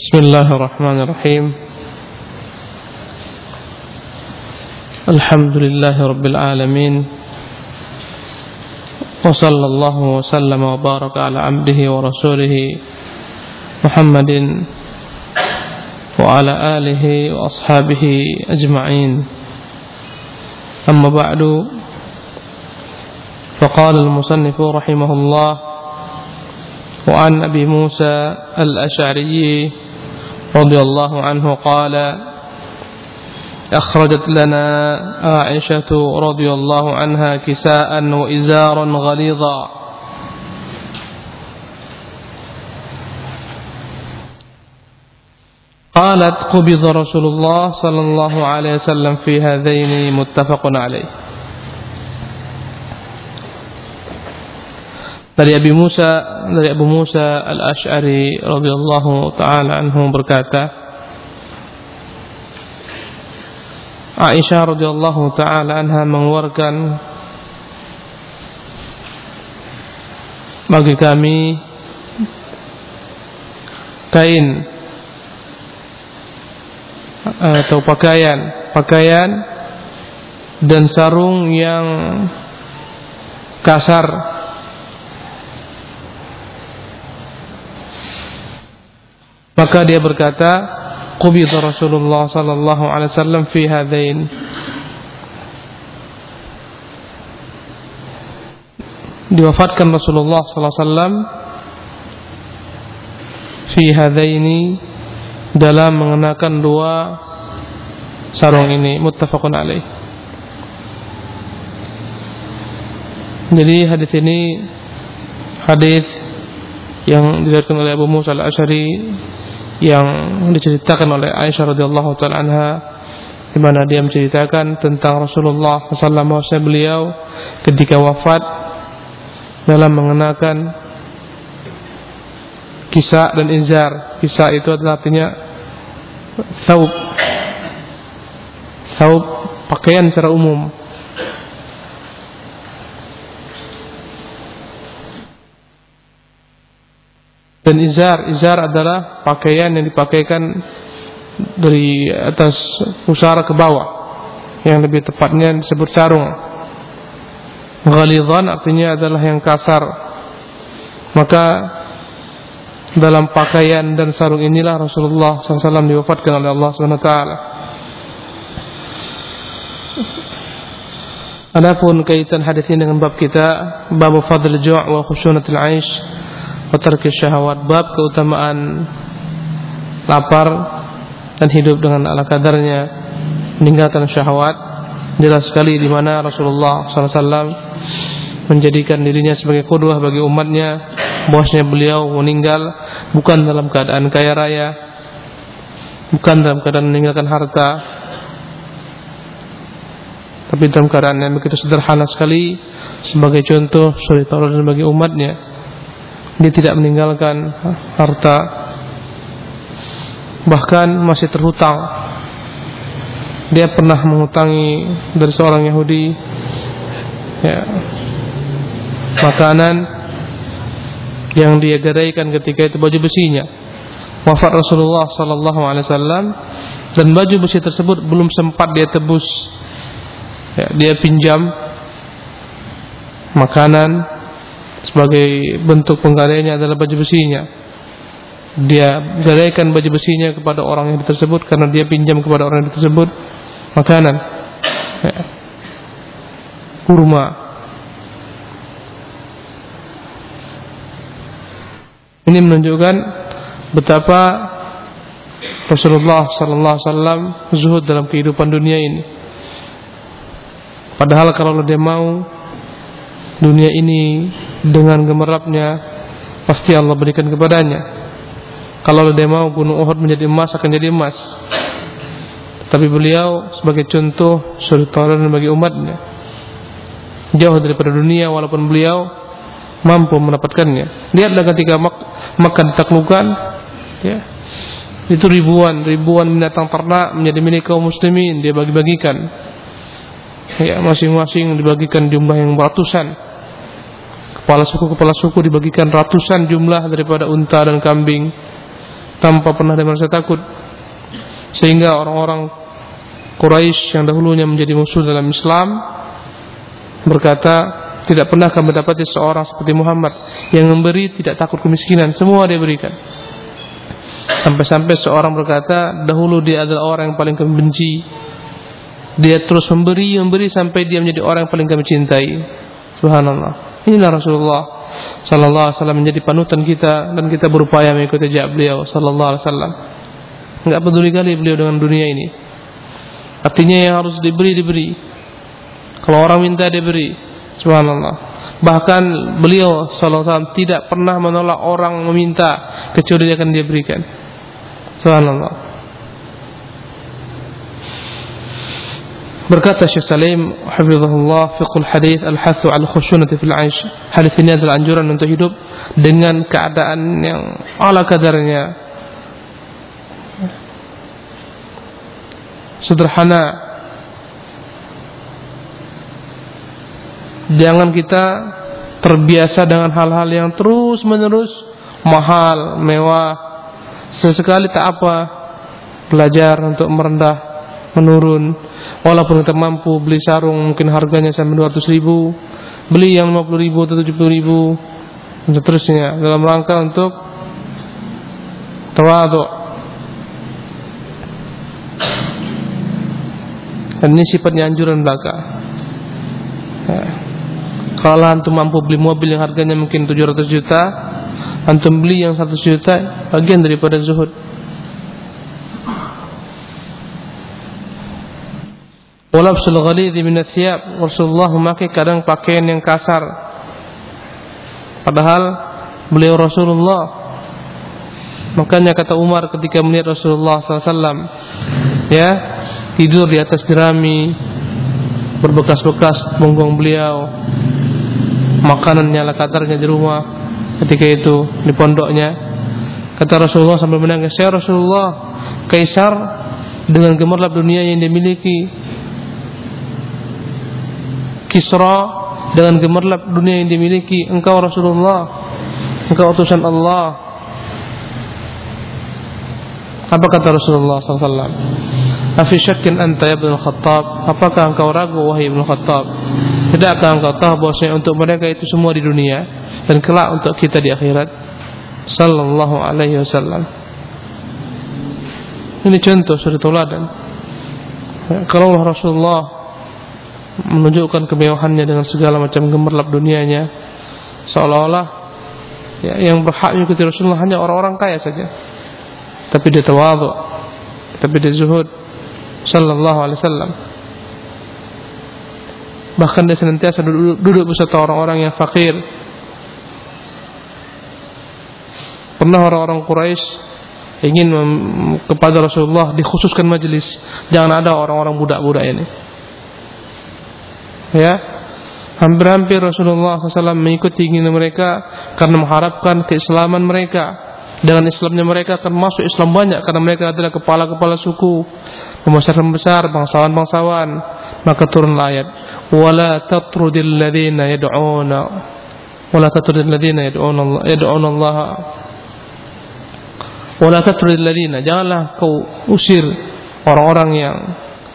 بسم الله الرحمن الرحيم. الحمد لله رب العالمين. وصلى الله وسلم وبارك على عبده ورسوله محمد وعلى آله وأصحابه أجمعين. أما بعد فقال المصنف رحمه الله وعن أبي موسى الأشعري رضي الله عنه قال أخرجت لنا عائشة رضي الله عنها كساء وإزارا غليظا. قالت قبض رسول الله صلى الله عليه وسلم في هذين متفق عليه. Dari Abi Musa dari Abu Musa Al-Asy'ari radhiyallahu taala anhu berkata Aisyah radhiyallahu taala anha mengeluarkan bagi kami kain atau pakaian pakaian dan sarung yang kasar Maka dia berkata, "Qubida Rasulullah sallallahu alaihi wasallam fi hadain." Diwafatkan Rasulullah sallallahu alaihi wasallam fi hadaini dalam mengenakan dua sarung ini muttafaqun alaih. Jadi hadis ini hadis yang diriwayatkan oleh Abu Musa al-Asy'ari yang diceritakan oleh Aisyah radhiyallahu taala anha di mana dia menceritakan tentang Rasulullah sallallahu alaihi beliau ketika wafat dalam mengenakan kisah dan izar. Kisah itu adalah artinya saub. Saub pakaian secara umum Dan izar, izar adalah pakaian yang dipakaikan dari atas pusara ke bawah. Yang lebih tepatnya disebut sarung. Ghalidhan artinya adalah yang kasar. Maka dalam pakaian dan sarung inilah Rasulullah SAW diwafatkan oleh Allah SWT. Adapun kaitan hadis ini dengan bab kita, bab fadl ju' wa khushunatul 'aish Watarki syahwat Bab keutamaan Lapar Dan hidup dengan ala kadarnya. Meninggalkan syahwat Jelas sekali di mana Rasulullah SAW Menjadikan dirinya sebagai kudwah bagi umatnya. Bahwasanya beliau meninggal Bukan dalam keadaan kaya raya Bukan dalam keadaan meninggalkan harta Tapi dalam keadaan yang begitu sederhana sekali Sebagai contoh Suri dan bagi umatnya dia tidak meninggalkan harta. Bahkan masih terhutang. Dia pernah mengutangi dari seorang Yahudi. Ya, makanan yang dia gadaikan ketika itu baju besinya. Wafat Rasulullah sallallahu alaihi wasallam. Dan baju besi tersebut belum sempat dia tebus. Ya, dia pinjam makanan sebagai bentuk penggadaiannya adalah baju besinya. Dia gadaikan baju besinya kepada orang yang tersebut karena dia pinjam kepada orang yang tersebut makanan. Ya. Kurma. Ini menunjukkan betapa Rasulullah sallallahu alaihi wasallam zuhud dalam kehidupan dunia ini. Padahal kalau dia mau dunia ini dengan gemerapnya pasti Allah berikan kepadanya. Kalau dia mau gunung Uhud menjadi emas akan jadi emas. Tapi beliau sebagai contoh suri teladan bagi umatnya. Jauh daripada dunia walaupun beliau mampu mendapatkannya. Lihatlah ketika Mak Makkah ditaklukkan, ya, itu ribuan ribuan binatang ternak menjadi milik kaum muslimin dia bagi-bagikan. Ya, masing-masing dibagikan jumlah yang ratusan kepala suku kepala suku dibagikan ratusan jumlah daripada unta dan kambing tanpa pernah dia merasa takut. Sehingga orang-orang Quraisy yang dahulunya menjadi musuh dalam Islam berkata tidak pernah kami mendapati seorang seperti Muhammad yang memberi tidak takut kemiskinan. Semua dia berikan. Sampai-sampai seorang berkata dahulu dia adalah orang yang paling kami benci. Dia terus memberi memberi sampai dia menjadi orang yang paling kami cintai. Subhanallah inilah Rasulullah sallallahu alaihi wasallam menjadi panutan kita dan kita berupaya mengikuti jejak beliau sallallahu alaihi wasallam. Enggak peduli kali beliau dengan dunia ini. Artinya yang harus diberi diberi. Kalau orang minta diberi subhanallah. Bahkan beliau sallallahu alaihi wasallam tidak pernah menolak orang meminta kecuali akan dia berikan. Subhanallah Berkata Syekh Salim hafizahullah fiqhul hadis al-hathu al khusyunati fil 'aish. Hadis ini adalah anjuran untuk hidup dengan keadaan yang ala kadarnya. Sederhana. Jangan kita terbiasa dengan hal-hal yang terus-menerus mahal, mewah. Sesekali tak apa belajar untuk merendah menurun walaupun kita mampu beli sarung mungkin harganya sampai 200 ribu beli yang 50 ribu atau 70 ribu dan seterusnya. Dalam rangka untuk tawaduk dan ini sifatnya anjuran belaka. Ya. kalau antum mampu beli mobil yang harganya mungkin 700 juta antum beli yang 100 juta bagian daripada zuhud Walabsul ghalidhi min thiyab. Rasulullah memakai kadang pakaian yang kasar. Padahal beliau Rasulullah. Makanya kata Umar ketika melihat Rasulullah SAW Ya Tidur di atas jerami Berbekas-bekas punggung beliau Makanan nyala kadarnya di rumah Ketika itu di pondoknya. Kata Rasulullah sambil menangis Saya Rasulullah Kaisar dengan gemerlap dunia yang dimiliki Kisra dengan gemerlap dunia yang dimiliki. Engkau Rasulullah engkau utusan Allah. Apa kata Rasulullah SAW Afi syakin anta ya Ibn Khattab? Apakah engkau ragu wahai Ibn Khattab? Tidakkah engkau tahu bahwasanya untuk mereka itu semua di dunia Dan kelak untuk kita di akhirat? Sallallahu alaihi wasallam. Ini contoh suri teladan. Kalau Rasulullah menunjukkan kemewahannya dengan segala macam gemerlap dunianya. Seolah-olah ya, yang berhak mengikuti Rasulullah hanya orang-orang kaya saja. Tapi dia tawadhu tapi dia zuhud sallallahu alaihi wasallam. Bahkan dia senantiasa duduk, duduk bersama orang-orang yang fakir. Pernah orang-orang Quraisy ingin kepada Rasulullah dikhususkan majelis jangan ada orang-orang budak-budak ini ya. Hampir-hampir Rasulullah SAW mengikuti keinginan mereka karena mengharapkan keislaman mereka. Dengan Islamnya mereka akan masuk Islam banyak karena mereka adalah kepala-kepala suku pembesar-pembesar bangsawan-bangsawan. Maka turun ayat wala tatrudil ladzina yad'una wala tatrudil ladzina yad'una Allah yad'una Allah. Wala tatrudil ladzina janganlah kau usir orang-orang yang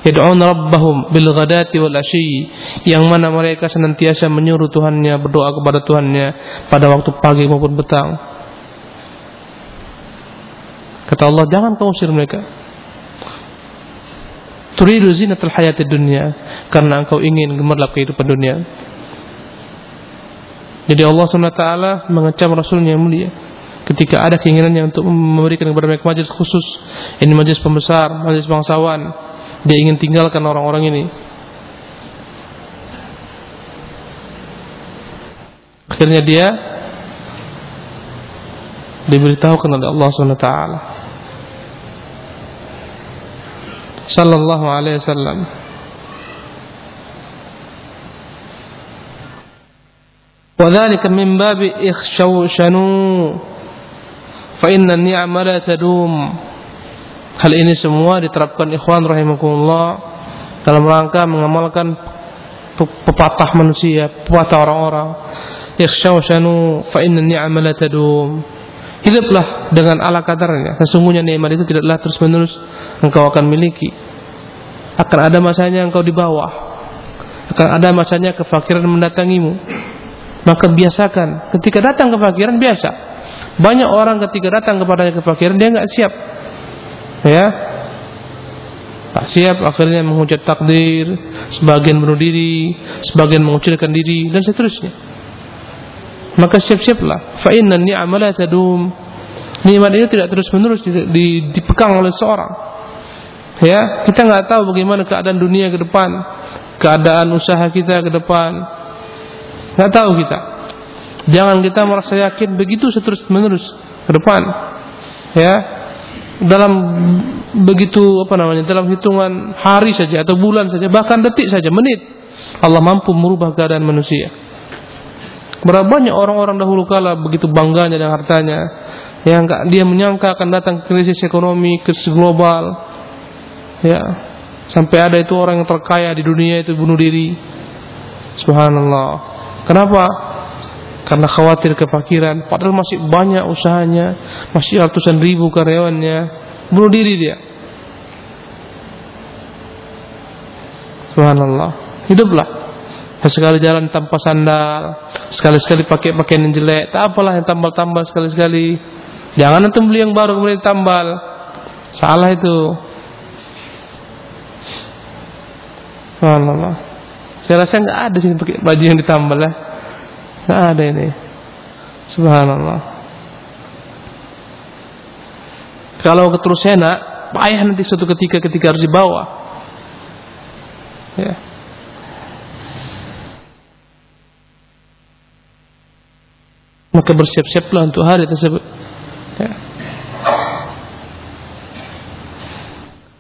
yad'un rabbahum bil ghadati wal asyi. Yang mana mereka senantiasa menyuruh Tuhannya berdoa kepada Tuhannya pada waktu pagi maupun petang. Kata Allah jangan kau usir mereka. Turidu zinatul hayati dunia karena engkau ingin gemerlap kehidupan dunia. Jadi Allah SWT mengecam Rasulnya yang mulia. Ketika ada keinginannya untuk memberikan kepada mereka majlis khusus ini majlis pembesar, majlis bangsawan dia ingin tinggalkan orang-orang ini akhirnya dia diberitahukan oleh Allah SWT sallallahu alaihi wasallam وذلك من باب اخشوشنوا فإن النعم لا تدوم Hal ini semua diterapkan ikhwan rahimakumullah dalam rangka mengamalkan pepatah manusia, pepatah orang-orang. Ikhshawshanu fa inna ni'ama la tadum. Hiduplah dengan ala kadarnya. Sesungguhnya nikmat itu tidaklah terus menerus engkau akan miliki. Akan ada masanya engkau di bawah. Akan ada masanya kefakiran mendatangimu. Maka biasakan ketika datang kefakiran biasa. Banyak orang ketika datang kepadanya kefakiran dia nggak siap. Ya, tak siap akhirnya menghujat takdir sebagian bunuh diri sebagian mengucilkan diri dan seterusnya. Maka siap-siaplah. Fa inna ni'ama la tadum. Nikmat itu tidak terus menerus dipegang oleh seorang. Ya kita nggak tahu bagaimana keadaan dunia ke depan keadaan usaha kita ke depan. Nggak tahu kita. Jangan kita merasa yakin begitu seterus menerus ke depan. Ya dalam begitu apa namanya dalam hitungan hari saja atau bulan saja bahkan detik saja menit Allah mampu merubah keadaan manusia Berapa banyak orang-orang dahulu kala begitu bangganya dengan hartanya yang enggak dia menyangka akan datang krisis ekonomi, krisis global. Ya. Sampai ada itu orang yang terkaya di dunia itu bunuh diri. Subhanallah. Kenapa? Karena khawatir kefakiran, padahal masih banyak usahanya, masih ratusan ribu karyawannya, bunuh diri dia. Subhanallah. Hiduplah sekali jalan tanpa sandal, sekali-sekali pakai pakaian yang jelek, tak apalah yang tambal-tambal sekali-sekali. Jangan nanti beli yang baru kemudian tambal. Salah itu. Allah. Saya rasa nggak ada sih pakai baju yang ditambal ya. Nggak ada ini. Subhanallah. Kalau terus enak, payah nanti suatu ketika ketika harus dibawa. Ya. maka bersiap-siaplah untuk hari tersebut. Ya.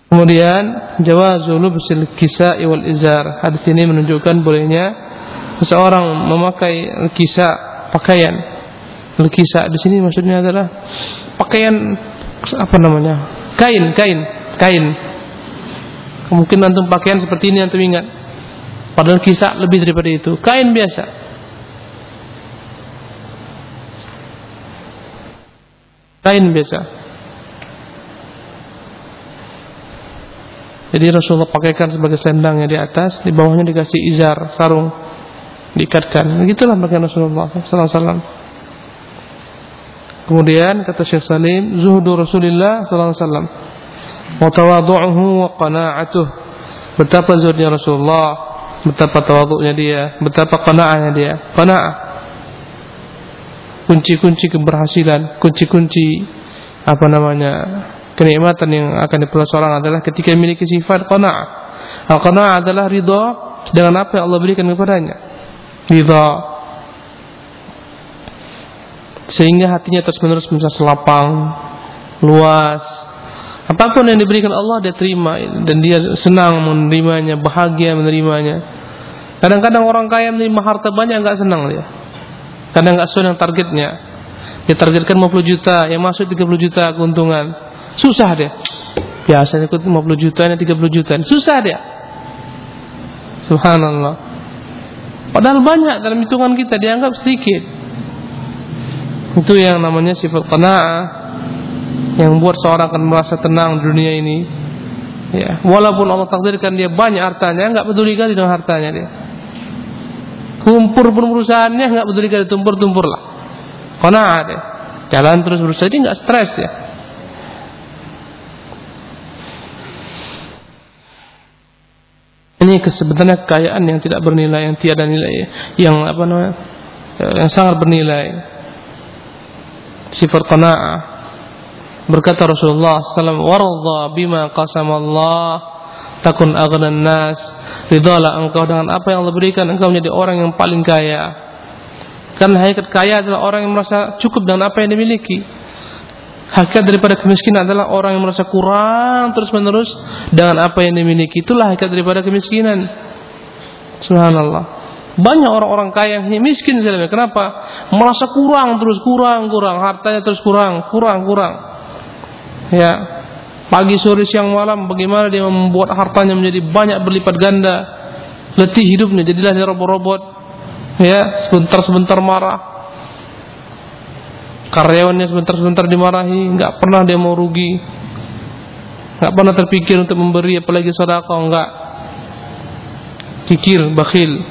Kemudian jawazul lubsil kisai wal izar. Hadis ini menunjukkan bolehnya seseorang memakai kisah pakaian. Kisah di sini maksudnya adalah pakaian apa namanya? Kain, kain, kain. Mungkin antum pakaian seperti ini antum ingat. Padahal kisah lebih daripada itu. Kain biasa. kain biasa. Jadi Rasulullah pakaikan sebagai selendangnya di atas, di bawahnya dikasih izar, sarung, diikatkan. Begitulah pakaian Rasulullah SAW. Kemudian kata Syekh Salim, zuhudu Rasulullah SAW. Wa tawadu'uhu wa qana'atuh. Betapa zuhudnya Rasulullah, betapa tawaduknya dia, betapa qana'ahnya dia. Qana'ah kunci-kunci keberhasilan, kunci-kunci apa namanya kenikmatan yang akan diperoleh seorang adalah ketika memiliki sifat qanaah. Al-qanaah adalah ridha dengan apa yang Allah berikan kepadanya. Ridha sehingga hatinya terus menerus bisa selapang, luas. Apa pun yang diberikan Allah dia terima dan dia senang menerimanya, bahagia menerimanya. Kadang-kadang orang kaya menerima harta banyak enggak senang dia. Karena nggak sesuai dengan targetnya. Dia targetkan 50 juta, yang masuk 30 juta keuntungan. Susah dia. Biasanya ikut 50 juta, ini 30 juta. Susah dia. Subhanallah. Padahal banyak dalam hitungan kita dianggap sedikit. Itu yang namanya sifat qanaah yang buat seorang akan merasa tenang di dunia ini. Ya, walaupun Allah takdirkan dia banyak hartanya, nggak peduli kali dengan hartanya dia. Kumpur pun perusahaannya nggak peduli kalau tumpur-tumpur lah. Karena ada jalan terus berusaha dia nggak stres ya. Ini sebenarnya kekayaan yang tidak bernilai, yang tiada nilai, yang apa namanya, yang sangat bernilai. Sifat qanaah. Berkata Rasulullah SAW, "Warda bima qasamallah takun aghnan nas." Ridhalah engkau dengan apa yang Allah berikan engkau menjadi orang yang paling kaya. Karena hakikat kaya adalah orang yang merasa cukup dengan apa yang dimiliki. Hakikat daripada kemiskinan adalah orang yang merasa kurang terus menerus dengan apa yang dimiliki. Itulah hakikat daripada kemiskinan. Subhanallah. Banyak orang-orang kaya yang miskin misalnya. Kenapa? Merasa kurang terus kurang kurang, hartanya terus kurang, kurang kurang. Ya, Pagi, sore, siang, malam Bagaimana dia membuat hartanya menjadi banyak berlipat ganda Letih hidupnya Jadilah dia robot-robot Ya, sebentar-sebentar marah karyawannya sebentar-sebentar dimarahi, nggak pernah dia mau rugi, nggak pernah terpikir untuk memberi apalagi sedekah nggak, kikir, bakhil.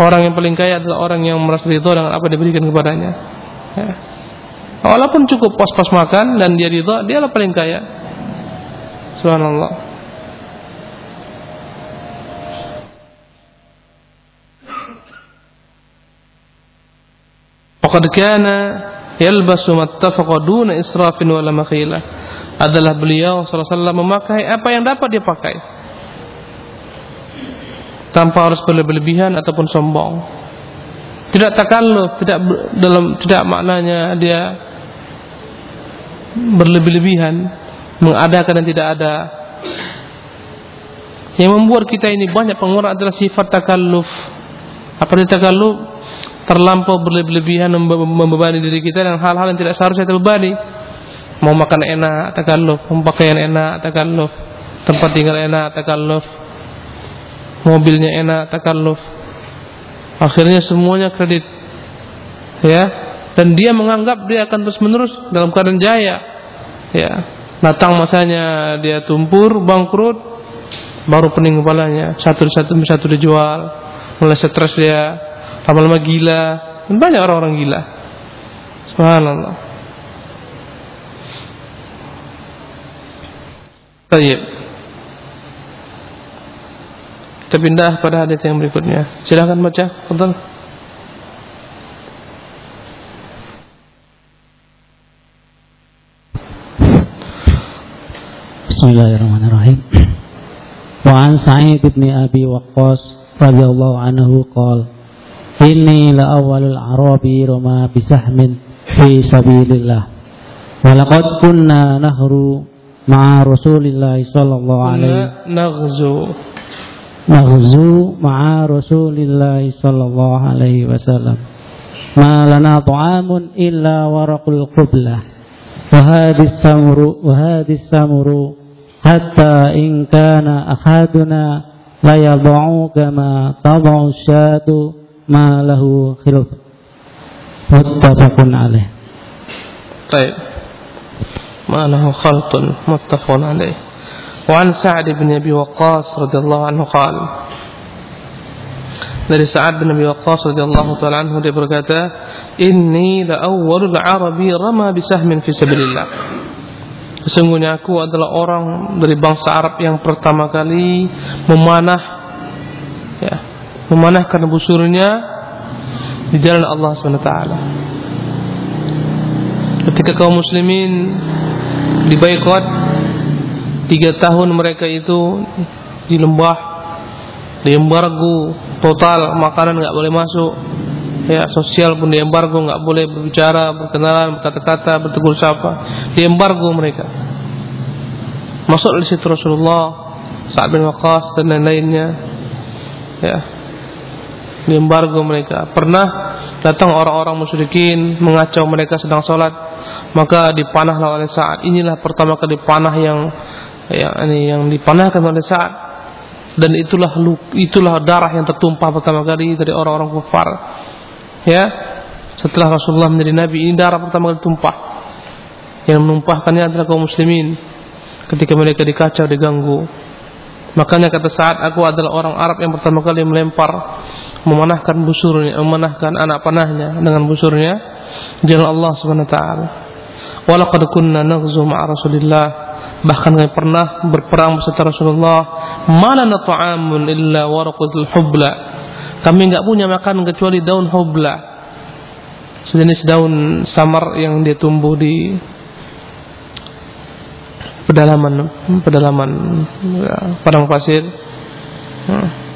Orang yang paling kaya adalah orang yang merasa ridho dengan apa diberikan kepadanya. Ya. Walaupun cukup pas-pas makan dan dia ridho, dia lah paling kaya. Subhanallah. Faqad kana yalbasu mattafaqa duna israfin wala makhilah. Adalah beliau sallallahu memakai apa yang dapat dia pakai tanpa harus berlebihan ataupun sombong. Tidak takalluf, tidak dalam tidak maknanya dia berlebih-lebihan mengadakan dan tidak ada. Yang membuat kita ini banyak pengurang adalah sifat takalluf. Apa itu takalluf? Terlampau berlebih-lebihan membebani diri kita dengan hal-hal yang tidak seharusnya terbebani. Mau makan enak, takalluf. Mau pakaian enak, takalluf. Tempat tinggal enak, takalluf mobilnya enak takalluf akhirnya semuanya kredit. Ya. Dan dia menganggap dia akan terus menerus dalam keadaan jaya. Ya. Datang masanya dia tumpur bangkrut. Baru pening kepalanya. Satu satu satu dijual. Mulai stres dia lama-lama gila dan banyak orang-orang gila subhanallah Baik. Kita pindah pada hadis yang berikutnya. Silahkan baca, Betul. Bismillahirrahmanirrahim. Wa an Sa'id bin Abi Waqqas radhiyallahu anhu qala Inni la awalul arabi roma bisahmin fi sabilillah. Walaqad kunna nahru ma'a Rasulillah sallallahu alaihi naghzu naghzu ma'a Rasulillah sallallahu alaihi wasallam. Ma lana ta'amun illa waraqul qublah. Wahadis samru wahadis samru hatta in kana ahaduna la yad'u kama ما له خلف متفق عليه طيب ما له خلط متفق عليه وعن سعد بن أبي وقاص رضي الله عنه قال dari Sa'ad bin Abi Waqqas radhiyallahu taala anhu dia berkata, "Inni la awwalul arabi rama bisahmin fi sabilillah." Sesungguhnya aku adalah orang dari bangsa Arab yang pertama kali memanah ya, memanahkan busurnya di jalan Allah taala. Ketika kaum muslimin dibaikot tiga tahun mereka itu di lembah di embargo total makanan nggak boleh masuk. Ya sosial pun di embargo nggak boleh berbicara berkenalan berkata-kata bertegur sapa di embargo mereka. Masuk di situ Rasulullah Sa'ad bin Waqqas dan lain-lainnya. Ya di embargo mereka pernah datang orang-orang musyrikin mengacau mereka sedang sholat maka dipanahlah oleh saat inilah pertama kali panah yang yang ini yang dipanahkan oleh Sa'ad dan itulah itulah darah yang tertumpah pertama kali dari orang-orang kafir. Ya. Setelah Rasulullah menjadi nabi, ini darah pertama kali tumpah. Yang menumpahkannya adalah kaum muslimin ketika mereka dikacau, diganggu. Makanya kata saat aku adalah orang Arab yang pertama kali melempar memanahkan busurnya, memanahkan anak panahnya dengan busurnya jalan Allah Subhanahu wa taala. Walaqad kunna naghzu ma'a Rasulillah. Bahkan kami pernah berperang beserta Rasulullah. Mana ta'amun illa waraqatul hubla. Kami enggak punya makan kecuali daun hubla. Sejenis daun samar yang dia tumbuh di pedalaman pedalaman ya, padang pasir. Hmm.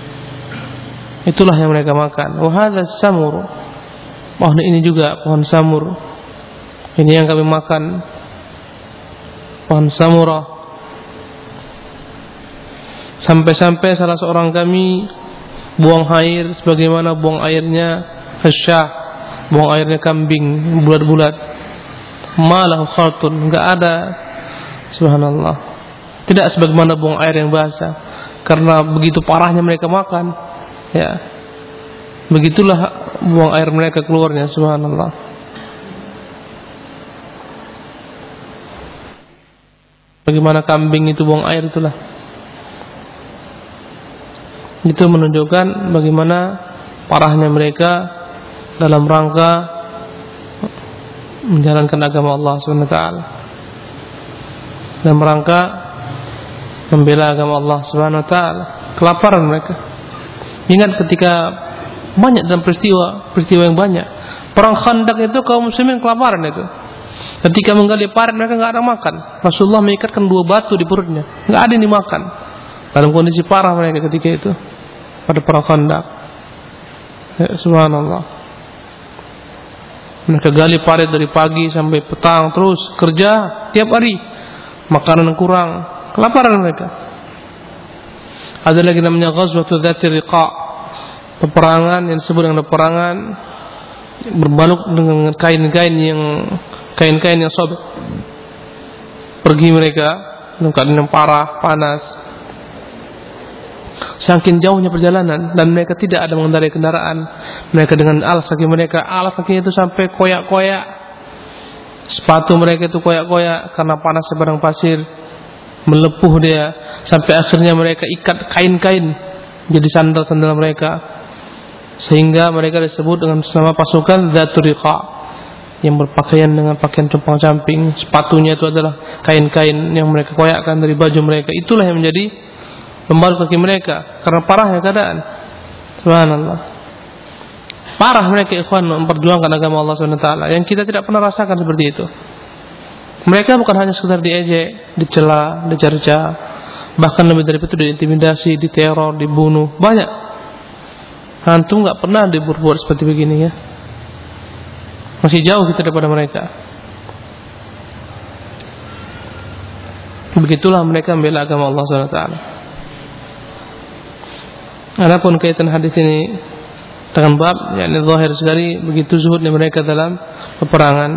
Itulah yang mereka makan. Wahada samur. Oh ini juga pohon samur. Ini yang kami makan. Pohon samurah. Sampai-sampai salah seorang kami buang air sebagaimana buang airnya hasyah buang airnya kambing bulat-bulat. Malah khaltun enggak ada. Subhanallah. Tidak sebagaimana buang air yang basah karena begitu parahnya mereka makan ya Begitulah buang air mereka keluarnya subhanallah. Bagaimana kambing itu buang air itulah. Itu menunjukkan bagaimana parahnya mereka dalam rangka menjalankan agama Allah taala. Dalam rangka membela agama Allah taala. Kelaparan mereka. Ingat ketika banyak dalam peristiwa peristiwa yang banyak. Perang Khandaq itu kaum muslimin kelaparan itu. Ketika menggali parit mereka nggak ada makan. Rasulullah mengikatkan dua batu di perutnya, nggak ada yang dimakan. Dalam kondisi parah mereka ketika itu pada perang Khandaq. Ya, subhanallah. Mereka gali parit dari pagi sampai petang terus kerja tiap hari. Makanan kurang, kelaparan mereka. Ada lagi namanya Ghazwatul Dzatir Riqa' peperangan yang disebut dengan peperangan berbaluk dengan kain-kain yang kain-kain yang sobek. Pergi mereka dalam keadaan yang parah panas. Saking jauhnya perjalanan dan mereka tidak ada mengendarai kendaraan. Mereka dengan alas kaki mereka alas kakinya itu sampai koyak-koyak. Sepatu mereka itu koyak-koyak karena panas sebarang pasir melepuh dia sampai akhirnya mereka ikat kain-kain jadi sandal-sandal mereka. Sehingga mereka disebut dengan nama pasukan Zaturiqa yang berpakaian dengan pakaian compang camping. Sepatunya itu adalah kain-kain yang mereka koyakkan dari baju mereka. Itulah yang menjadi pembalut kaki mereka karena parahnya keadaan. Subhanallah. Parah mereka ikhwan memperjuangkan agama Allah SWT yang kita tidak pernah rasakan seperti itu mereka bukan hanya sekedar diejek, dicela, dicerca bahkan lebih dari itu diintimidasi, diteror, dibunuh banyak Antum nggak pernah dibuat seperti begini ya. Masih jauh kita daripada mereka. Begitulah mereka membela agama Allah SWT. Adapun kaitan hadis ini dengan bab, yakni zahir sekali begitu zuhudnya mereka dalam peperangan,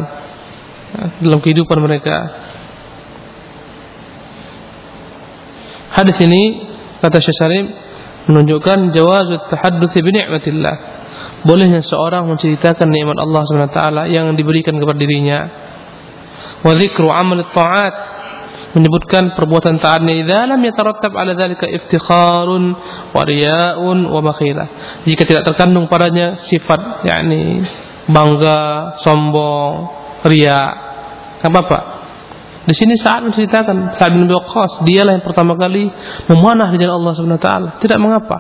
dalam kehidupan mereka. Hadis ini kata Syekh Salim menunjukkan jawaz tahadduts bi ni'matillah. Bolehnya seorang menceritakan nikmat Allah SWT yang diberikan kepada dirinya. Wa dzikru amal taat menyebutkan perbuatan taatnya idza lam yatarattab ala dzalika iftikharun wa riya'un wa makhilah. Jika tidak terkandung padanya sifat yakni bangga, sombong, riya. Enggak apa-apa. Di sini saat menceritakan Sa'ad bin Waqqas, dialah yang pertama kali memanah di jalan Allah Subhanahu wa taala. Tidak mengapa.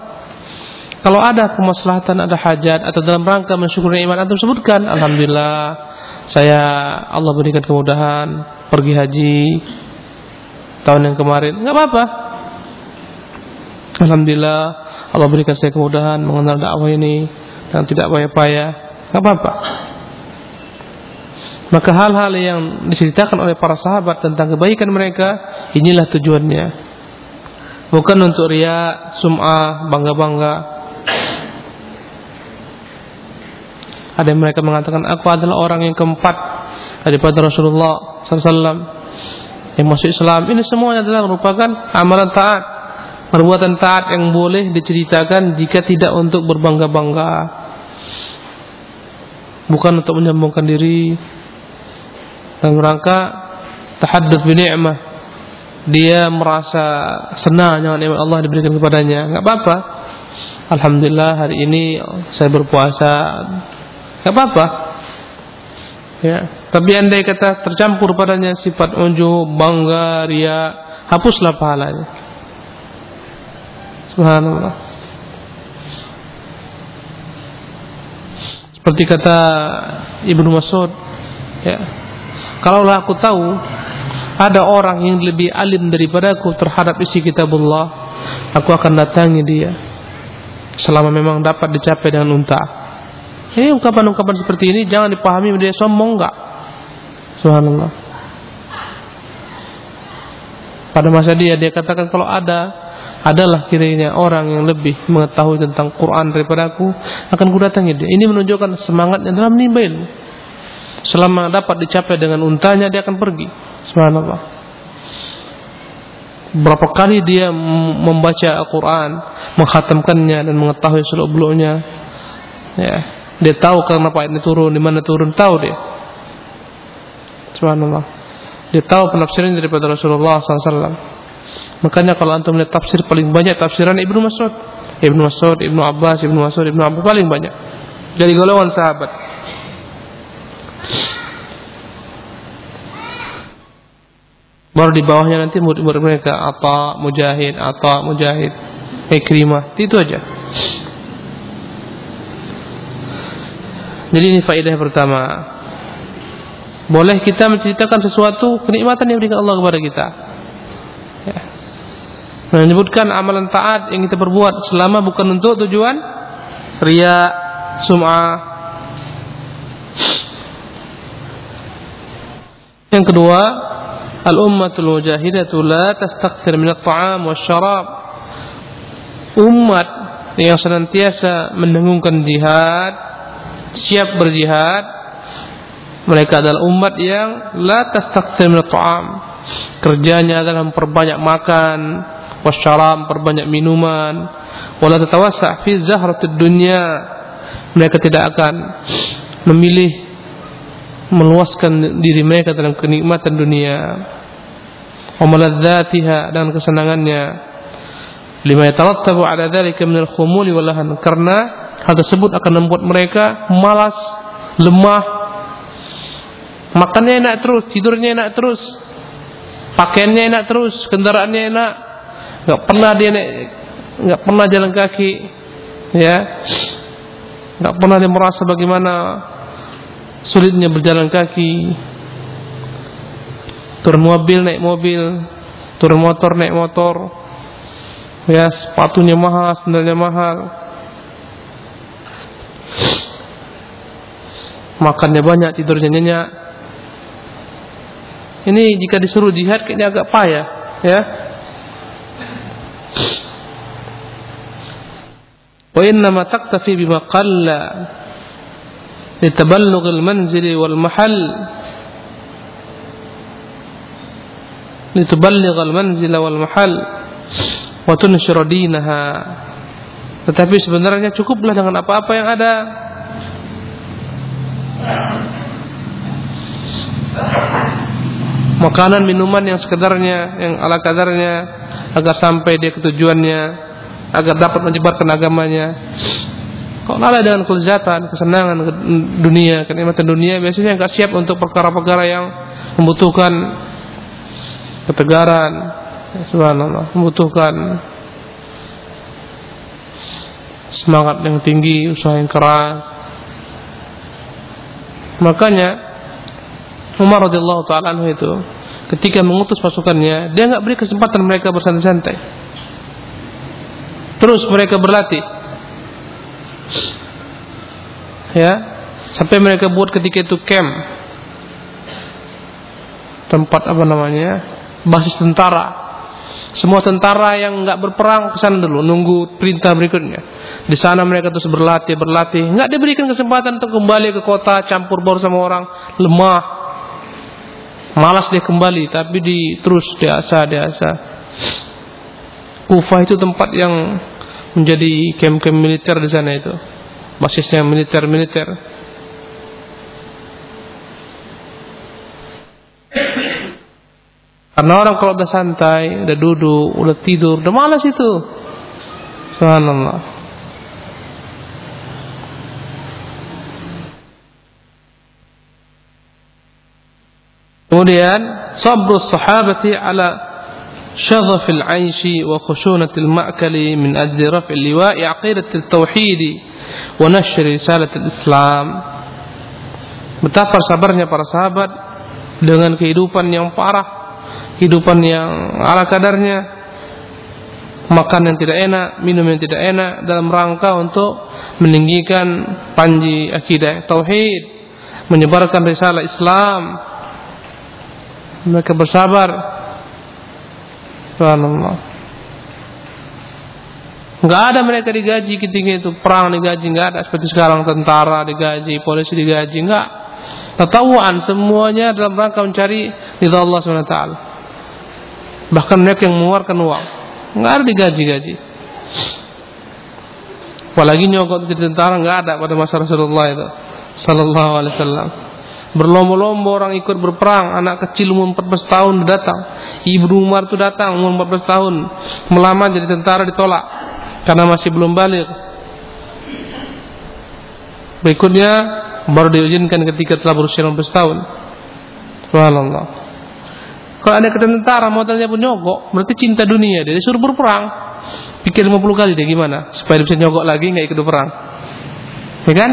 Kalau ada kemaslahatan, ada hajat atau dalam rangka mensyukuri iman antum sebutkan, alhamdulillah saya Allah berikan kemudahan pergi haji tahun yang kemarin. Enggak apa-apa. Alhamdulillah Allah berikan saya kemudahan mengenal dakwah ini dan tidak payah-payah. Enggak apa-apa. Maka hal-hal yang diceritakan oleh para sahabat tentang kebaikan mereka inilah tujuannya. Bukan untuk ria, sum'ah, bangga-bangga. Ada yang mereka mengatakan aku adalah orang yang keempat daripada Rasulullah SAW yang masuk Islam. Ini semuanya adalah merupakan amalan taat, perbuatan taat yang boleh diceritakan jika tidak untuk berbangga-bangga. Bukan untuk menyombongkan diri, dalam rangka tahadduts bi ni'mah. Dia merasa senang dengan nikmat Allah diberikan kepadanya. Enggak apa-apa. Alhamdulillah hari ini saya berpuasa. Enggak apa-apa. Ya. Tapi andai kata tercampur padanya sifat unjuk bangga ria hapuslah pahalanya. Subhanallah. Seperti kata Ibnu Mas'ud ya Kalaulah aku tahu ada orang yang lebih alim daripadaku terhadap isi kitabullah, aku akan datangi dia. Selama memang dapat dicapai dengan unta. Ini ungkapan-ungkapan seperti ini jangan dipahami dia sombong enggak. Subhanallah. Pada masa dia dia katakan kalau ada adalah kiranya orang yang lebih mengetahui tentang Quran daripada aku akan kudatangi dia. Ini menunjukkan semangatnya dalam menimba ilmu. Selama dapat dicapai dengan untanya dia akan pergi. Subhanallah. Berapa kali dia membaca Al-Quran, menghatamkannya dan mengetahui seluk beluknya. Ya, dia tahu kenapa ini turun, di mana turun, tahu dia. Subhanallah. Dia tahu penafsiran daripada Rasulullah SAW. Makanya kalau antum melihat tafsir paling banyak tafsiran Ibnu Mas'ud, Ibnu Mas'ud, Ibnu Abbas, Ibnu Mas'ud, Ibnu Abbas paling banyak dari golongan sahabat. Baru di bawahnya nanti murid-murid mereka apa Mujahid, apa Mujahid, Ikrimah, itu aja. Jadi ini faedah pertama. Boleh kita menceritakan sesuatu kenikmatan yang diberikan Allah kepada kita. Ya. Menyebutkan amalan taat yang kita perbuat selama bukan untuk tujuan ria, sum'ah. Yang kedua, al-ummatul mujahidatu la tastakthir min at-ta'am wasyarab. Umat yang senantiasa mendengungkan jihad, siap berjihad, mereka adalah umat yang la tastakthir min at-ta'am. Kerjanya adalah memperbanyak makan, wasyarab, memperbanyak minuman, wala tatawassa' fi zahratid dunya. Mereka tidak akan memilih meluaskan diri mereka dalam kenikmatan dunia. Wa maladzatiha dan kesenangannya. Lima yatarattabu ala dzalika min al-khumuli wal karena hal tersebut akan membuat mereka malas, lemah. Makannya enak terus, tidurnya enak terus, pakaiannya enak terus, kendaraannya enak, nggak pernah dia nggak pernah jalan kaki, ya, nggak pernah dia merasa bagaimana sulitnya berjalan kaki, turun mobil naik mobil, turun motor naik motor, ya sepatunya mahal, sandalnya mahal, makannya banyak, tidurnya nyenyak, ini jika disuruh jihad kayaknya agak payah, ya. Wa inna ma taktafi bima qalla mahal. Lituballigh al-manzil wal mahal. Wa tunshir dinaha. Tetapi sebenarnya cukuplah dengan apa-apa yang ada. Makanan minuman yang sekedarnya yang ala kadarnya agar sampai dia ke tujuannya agar dapat menyebarkan agamanya kalau lalai dengan kelezatan kesenangan dunia kenikmatan dunia biasanya nggak siap untuk perkara-perkara yang membutuhkan ketegaran subhanallah membutuhkan semangat yang tinggi usaha yang keras makanya Umar radhiyallahu taala itu ketika mengutus pasukannya, dia nggak beri kesempatan mereka bersantai-santai. Terus mereka berlatih. Ya, sampai mereka buat ketika itu camp. Tempat apa namanya? Basis tentara. Semua tentara yang nggak berperang ke sana dulu, nunggu perintah berikutnya. Di sana mereka terus berlatih, berlatih. Nggak diberikan kesempatan untuk kembali ke kota, campur baur sama orang, lemah, malas dia kembali tapi di terus diasa diasa Kufah itu tempat yang menjadi kem-kem militer di sana itu. Basisnya militer-militer. Karena orang kalau udah santai udah duduk udah tidur udah malas itu. Subhanallah. Kemudian sabrus sahabati ala wa khushunatil ma'kali min ajli raf'il liwa'i aqidatil tauhid wa nashr risalatil Islam. Betapa sabarnya para sahabat dengan kehidupan yang parah, kehidupan yang ala kadarnya, makan yang tidak enak, minum yang tidak enak dalam rangka untuk meninggikan panji akidah tauhid, menyebarkan risalah Islam, mereka bersabar Subhanallah Enggak ada mereka digaji ketika itu perang digaji enggak ada seperti sekarang tentara digaji, polisi digaji enggak. Tatawuan semuanya dalam rangka mencari ridha Allah SWT. Bahkan mereka yang mengeluarkan uang enggak ada digaji-gaji. Apalagi nyogok jadi tentara nggak ada pada masa Rasulullah itu. Sallallahu alaihi wasallam. Berlomba-lomba orang ikut berperang, anak kecil umur 14 tahun datang. Ibu Umar itu datang umur 14 tahun, melamar jadi tentara ditolak karena masih belum balik. Berikutnya baru diizinkan ketika telah berusia 15 tahun. Subhanallah. Kalau ada ke tentara modelnya pun nyogok, berarti cinta dunia dia disuruh berperang. Pikir 50 kali deh gimana supaya bisa nyogok lagi nggak ikut perang. Ya kan?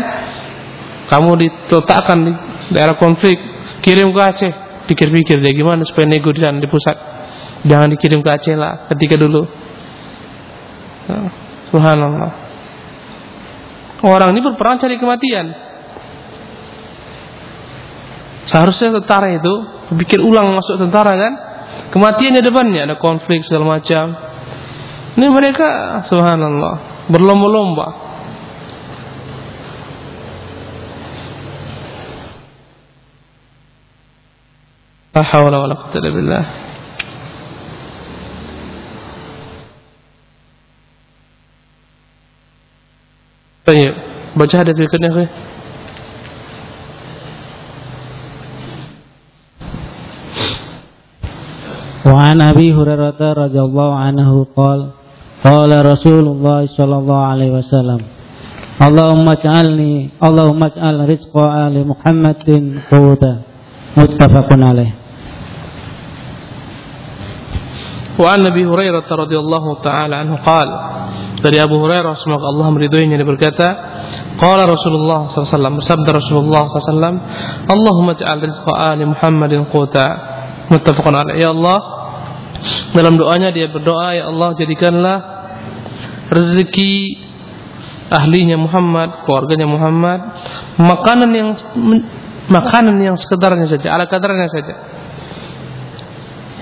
Kamu diletakkan di daerah konflik, kirim ke Aceh. Pikir-pikir deh gimana supaya nego di sana di pusat. Jangan dikirim ke Aceh lah ketika dulu. Ya, subhanallah. Orang ini berperang cari kematian. Seharusnya tentara itu pikir ulang masuk tentara kan? Kematiannya depannya ada konflik segala macam. Ini mereka subhanallah berlomba-lomba. La haula wala quwwata illa billah. Baik, baca hadis berikutnya, Khoi. وعن أبي هريرة رضي الله عنه قال قال رسول الله صلى الله عليه وسلم اللهم اجعلني اللهم اجعل رزق آل محمد قوتا متفق عليه Wa an Abi Hurairah radhiyallahu taala anhu qala dari Abu Hurairah semoga Allah meridhoinya dia berkata qala Rasulullah SAW bersabda Rasulullah sallallahu Allahumma ja'al rizqa ali Muhammadin quta muttafaqun alaihi ya Allah dalam doanya dia berdoa ya Allah jadikanlah rezeki ahlinya Muhammad keluarganya Muhammad makanan yang makanan yang sekedarnya saja ala kadarnya saja.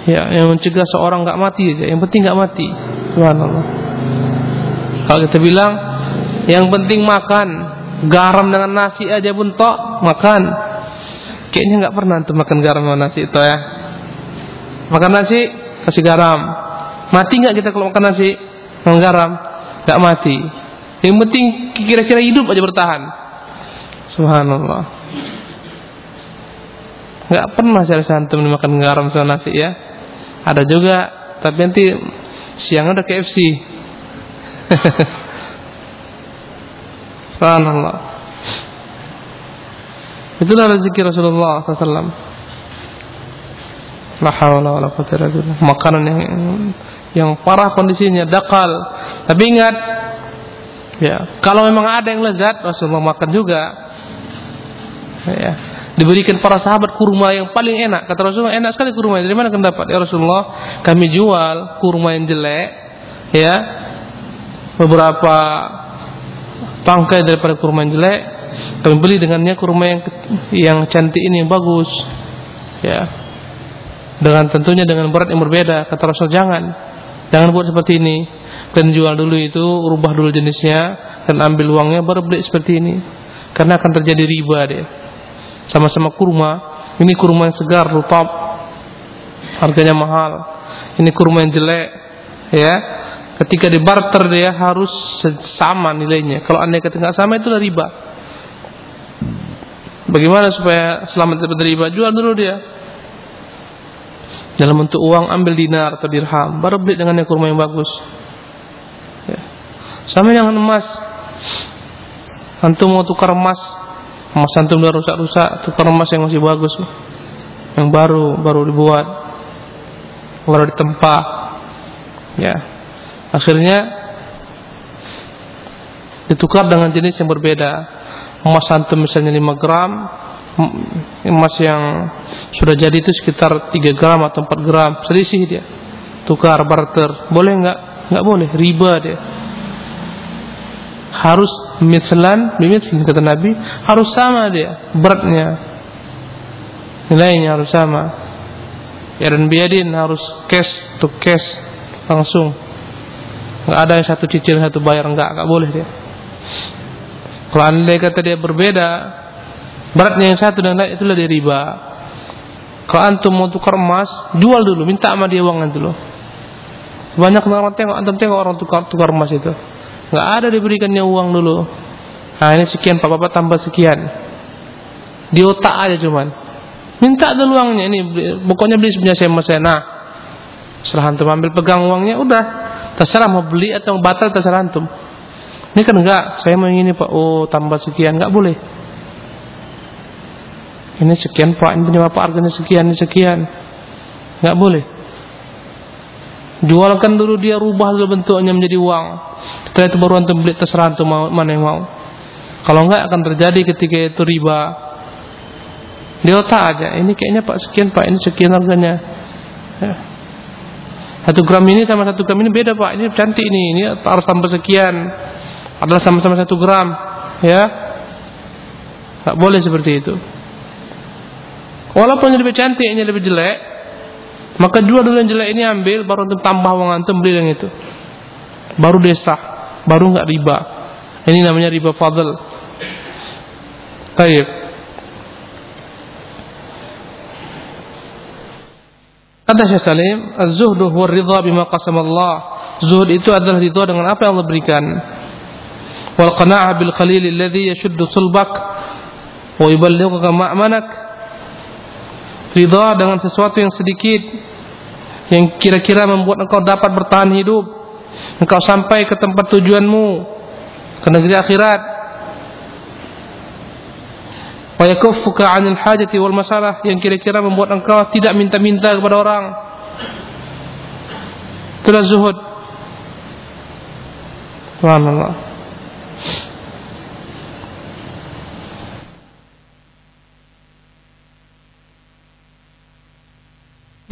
Ya, yang mencegah seorang nggak mati aja, yang penting nggak mati. Subhanallah. Kalau kita bilang yang penting makan, garam dengan nasi aja pun tok makan. Kayaknya nggak pernah tuh makan garam dengan nasi itu ya. Makan nasi kasih garam. Mati nggak kita kalau makan nasi dengan garam? Gak mati. Yang penting kira-kira hidup aja bertahan. Subhanallah. Gak pernah saya santum makan garam sama nasi ya. Ada juga, tapi nanti siang ada KFC. Subhanallah. Itulah rezeki Rasulullah SAW. La la Makanan yang yang parah kondisinya, dakal, tapi ingat, ya kalau memang ada yang lezat, Rasulullah makan juga. Ya, diberikan para sahabat kurma yang paling enak. Kata Rasulullah, enak sekali kurma. Dari mana dapat? Ya Rasulullah, kami jual kurma yang jelek, ya beberapa tangkai daripada kurma yang jelek, kami beli dengannya kurma yang yang cantik ini yang bagus, ya. Dengan tentunya dengan berat yang berbeda. Kata Rasul jangan, jangan buat seperti ini dan jual dulu itu rubah dulu jenisnya dan ambil uangnya baru beli seperti ini karena akan terjadi riba deh sama-sama kurma. Ini kurma yang segar rutab harganya mahal. Ini kurma yang jelek ya. Ketika di barter dia harus sama nilainya. Kalau anda kata nggak sama itu riba. Bagaimana supaya selamat dari riba? Jual dulu dia. Dalam bentuk uang ambil dinar atau dirham. Baru beli dengan yang kurma yang bagus. Sama dengan emas. Antum mau tukar emas, emas antum udah rusak-rusak, tukar emas yang masih bagus, yang baru baru dibuat, baru ditempa, ya. Akhirnya ditukar dengan jenis yang berbeda. Emas antum misalnya 5 gram, emas yang sudah jadi itu sekitar 3 gram atau 4 gram, selisih dia. Tukar barter, boleh nggak? Nggak boleh, riba dia harus mislan bimithli kata Nabi harus sama dia beratnya. Nilainya harus sama. Dan biadin harus cash to cash langsung. Nggak ada yang satu cicil satu bayar nggak nggak boleh dia. Kalau anda kata dia berbeda beratnya yang satu dan lain itulah dia riba. Kalau antum mau tukar emas jual dulu minta sama dia uangnya dulu banyak orang tengok antum tengok orang tukar tukar emas itu nggak ada diberikannya uang dulu. Nah ini sekian Pak Bapak tambah sekian. Di otak aja cuman. Minta dulu uangnya ini pokoknya beli punya saya mas Nah, setelah antum ambil pegang uangnya udah terserah mau beli atau batal terserah antum. Ini kan enggak, saya mau ini Pak. Oh, tambah sekian enggak boleh. Ini sekian Pak, ini punya Bapak harganya sekian, ini sekian. Enggak boleh. Jualkan dulu dia rubah dulu bentuknya menjadi uang. Setelah itu baru antum beli terserah antum mau, mana yang mau. Kalau enggak akan terjadi ketika itu riba. Di otak aja, ini kayaknya Pak sekian Pak, ini sekian harganya. Ya. Satu gram ini sama satu gram ini beda Pak, ini cantik ini, ini harus tambah sekian. Adalah sama-sama satu gram, ya. Tak boleh seperti itu. Walaupun lebih cantik, ini lebih jelek, maka dua dulu yang jelek ini ambil, baru untuk tambah uang antum beli yang itu. Baru desa, baru nggak riba. Ini namanya riba fadl. Baik. Kata Syekh Salim, az-zuhdu huwa ridha bima qasama Allah. Zuhud itu adalah ridha dengan apa yang Allah berikan. Wal qana'ah bil qalil alladhi yashuddu sulbak wa yuballighuka ma'manak. Ridha dengan sesuatu yang sedikit yang kira-kira membuat engkau dapat bertahan hidup. Engkau sampai ke tempat tujuanmu, ke negeri akhirat wa yakuffuka 'anil hajati wal masalah yang kira-kira membuat engkau tidak minta-minta kepada orang. Itulah zuhud. Subhanallah.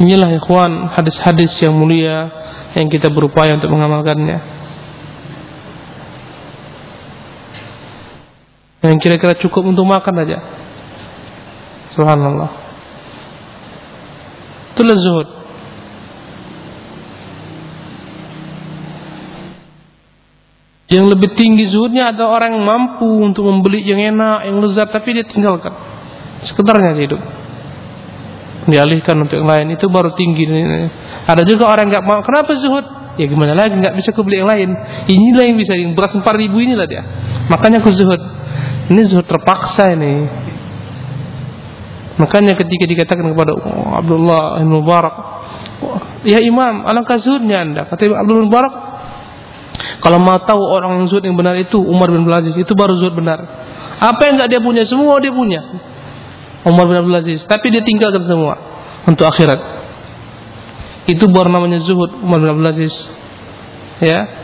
Inilah ikhwan hadis-hadis yang mulia yang kita berupaya untuk mengamalkannya. Yang kira-kira cukup untuk makan saja. Subhanallah. Itulah zuhud. Yang lebih tinggi zuhudnya ada orang yang mampu untuk membeli yang enak, yang lezat, tapi dia tinggalkan. Sekedarnya hidup. Dialihkan untuk yang lain itu baru tinggi. Ada juga orang nggak mau. Kenapa zuhud? Ya gimana lagi nggak bisa kebeli yang lain. Inilah yang bisa yang beras empat ribu inilah dia. Makanya aku zuhud. Ini zuhud terpaksa ini. Makanya ketika dikatakan kepada oh, Abdullah bin Mubarak, "Ya Imam, alangkah zuhudnya Anda?" Kata Abdullah bin Mubarak, "Kalau mau tahu orang zuhud yang benar itu Umar bin Abdul itu baru zuhud benar. Apa yang enggak dia punya semua dia punya." Umar bin Abdul Aziz, tapi dia tinggalkan semua untuk akhirat. Itu baru namanya zuhud Umar bin Abdul Aziz. Ya.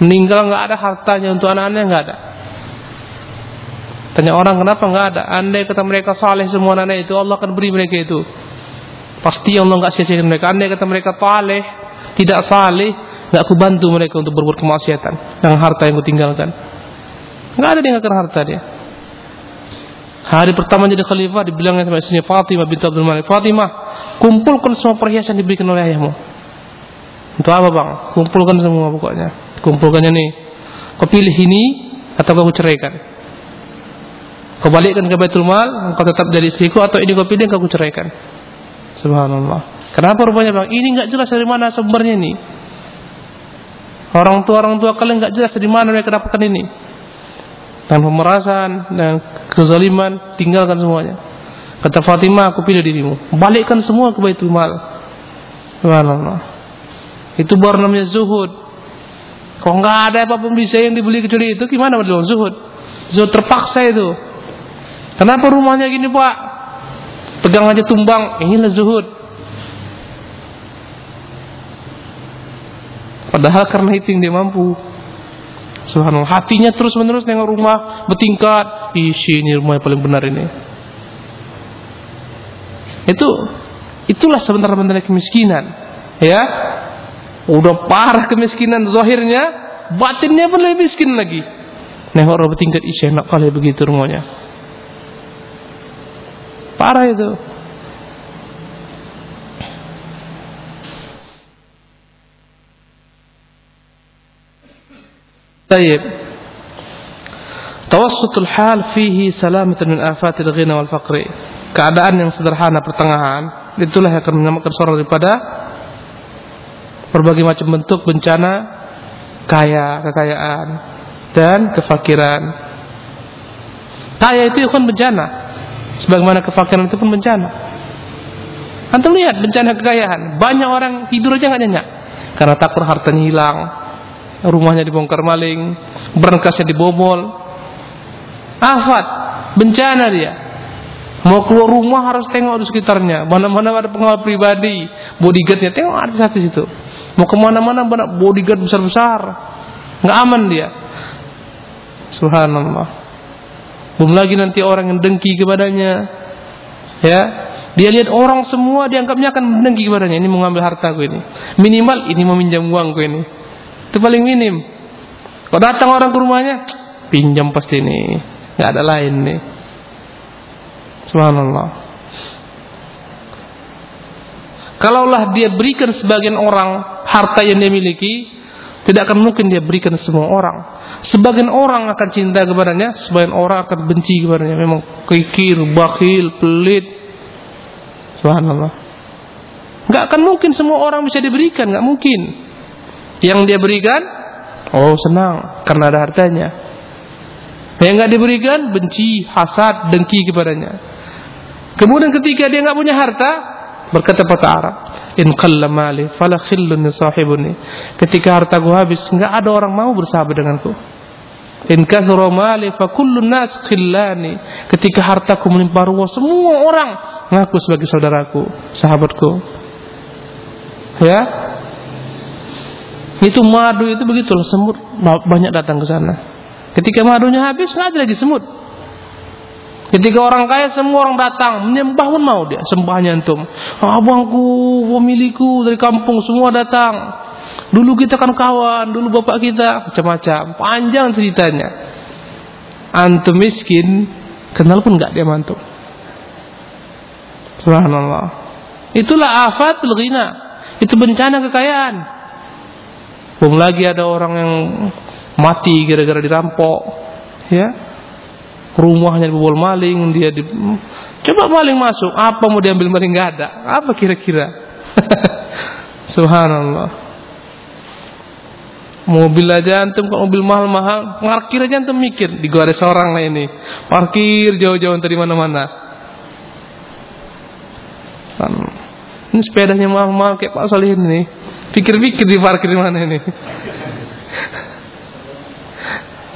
Meninggal enggak ada hartanya untuk anak-anaknya enggak ada. Tanya orang kenapa nggak ada? Andai kata mereka saleh semua anak itu Allah akan beri mereka itu. Pasti Allah nggak sia-siakan mereka. Andai kata mereka saleh, tidak saleh, nggak aku bantu mereka untuk berbuat kemaksiatan dengan harta yang kutinggalkan. Nggak ada yang akan harta dia. Hari pertama jadi khalifah dibilangnya sama istrinya Fatimah binti Abdul Malik, Fatimah, kumpulkan semua perhiasan diberikan oleh ayahmu. Untuk apa bang? Kumpulkan semua pokoknya. Kumpulkannya nih. Kau pilih ini atau kau ceraikan. Kau balikkan ke Baitul Mal, kau tetap jadi istriku atau ini kau pilih kau ceraikan. Subhanallah. Kenapa rupanya bang? Ini nggak jelas dari mana sumbernya ini. Orang tua orang tua kalian nggak jelas dari mana mereka dapatkan ini. Dan pemerasan dan kezaliman tinggalkan semuanya. Kata Fatimah, aku pilih dirimu. Balikkan semua ke Baitul Mal. Subhanallah. Itu baru namanya zuhud. Kok nggak ada apa-apa bisa yang dibeli kecuali itu, gimana berdua zuhud? Zuhud terpaksa itu. Kenapa rumahnya gini pak? Pegang aja tumbang, inilah zuhud. Padahal karena itu yang dia mampu. Subhanallah. Hatinya terus menerus nengok rumah bertingkat. Isi ini rumah yang paling benar ini. Itu itulah sebenarnya kemiskinan. Ya. Udah parah kemiskinan zahirnya, batinnya pun lebih miskin lagi. Nengok orang bertingkat isi enak kali begitu rumahnya. Parah itu. طيب توسط الحال فيه سلامة من آفات الغنى والفقر keadaan yang sederhana pertengahan itulah yang akan menyelamatkan seorang daripada berbagai macam bentuk bencana kaya, kekayaan dan kefakiran. Kaya itu kan bencana. Sebagaimana kefakiran itu pun bencana. Antum lihat bencana kekayaan, banyak orang tidur aja nggak nyenyak karena takut hartanya hilang, rumahnya dibongkar maling, berkasnya dibobol. Afat, bencana dia. Mau keluar rumah harus tengok di sekitarnya. Mana-mana ada pengawal pribadi, bodyguardnya tengok ada satu situ. Mau ke mana-mana banyak bodyguard besar-besar, nggak aman dia. Subhanallah. Belum lagi nanti orang yang dengki kepadanya, ya dia lihat orang semua dianggapnya akan mendengki kepadanya. Ini mau ngambil hartaku ini. Minimal ini meminjam uangku ini. Itu paling minim. Kalau datang orang ke rumahnya, pinjam pasti ini. Nggak ada lain nih. Subhanallah. Kalaulah dia berikan sebagian orang harta yang dia miliki, tidak akan mungkin dia berikan semua orang. Sebagian orang akan cinta kepadanya, sebagian orang akan benci kepadanya. Memang kikir, bakhil, pelit. Subhanallah. Gak akan mungkin semua orang bisa diberikan, gak mungkin. Yang dia berikan, oh senang karena ada hartanya. Yang nggak diberikan, benci, hasad, dengki kepadanya. Kemudian ketika dia nggak punya harta, berkata kata Arab, in qalla mali fala khillun sahibuni. Ketika harta hartaku habis, nggak ada orang mau bersahabat denganku. In kathura mali fa kullun nas khillani. Ketika hartaku melimpah ruah, semua orang ngaku sebagai saudaraku, sahabatku. Ya. Itu madu itu begitu semut banyak datang ke sana. Ketika madunya habis, nggak lagi semut. Ketika orang kaya semua orang datang menyembah pun mau dia sembahnya antum. Abangku, pemilikku dari kampung semua datang. Dulu kita kan kawan, dulu bapak kita macam-macam. Panjang ceritanya. Antum miskin, kenal pun nggak dia mantu. Subhanallah. Itulah afatul ghina. Itu bencana kekayaan. Belum lagi ada orang yang mati gara-gara dirampok. Ya, rumahnya dibobol maling, dia di coba maling masuk, apa mau diambil maling nggak ada, apa kira-kira? Subhanallah. Mobil aja antum kalau mobil mahal-mahal, parkir aja antum mikir, di gua ada seorang lah ini. Parkir jauh-jauh dari mana-mana. Ini sepedanya mahal-mahal kayak Pak Solihin ini. Pikir-pikir di parkir mana ini.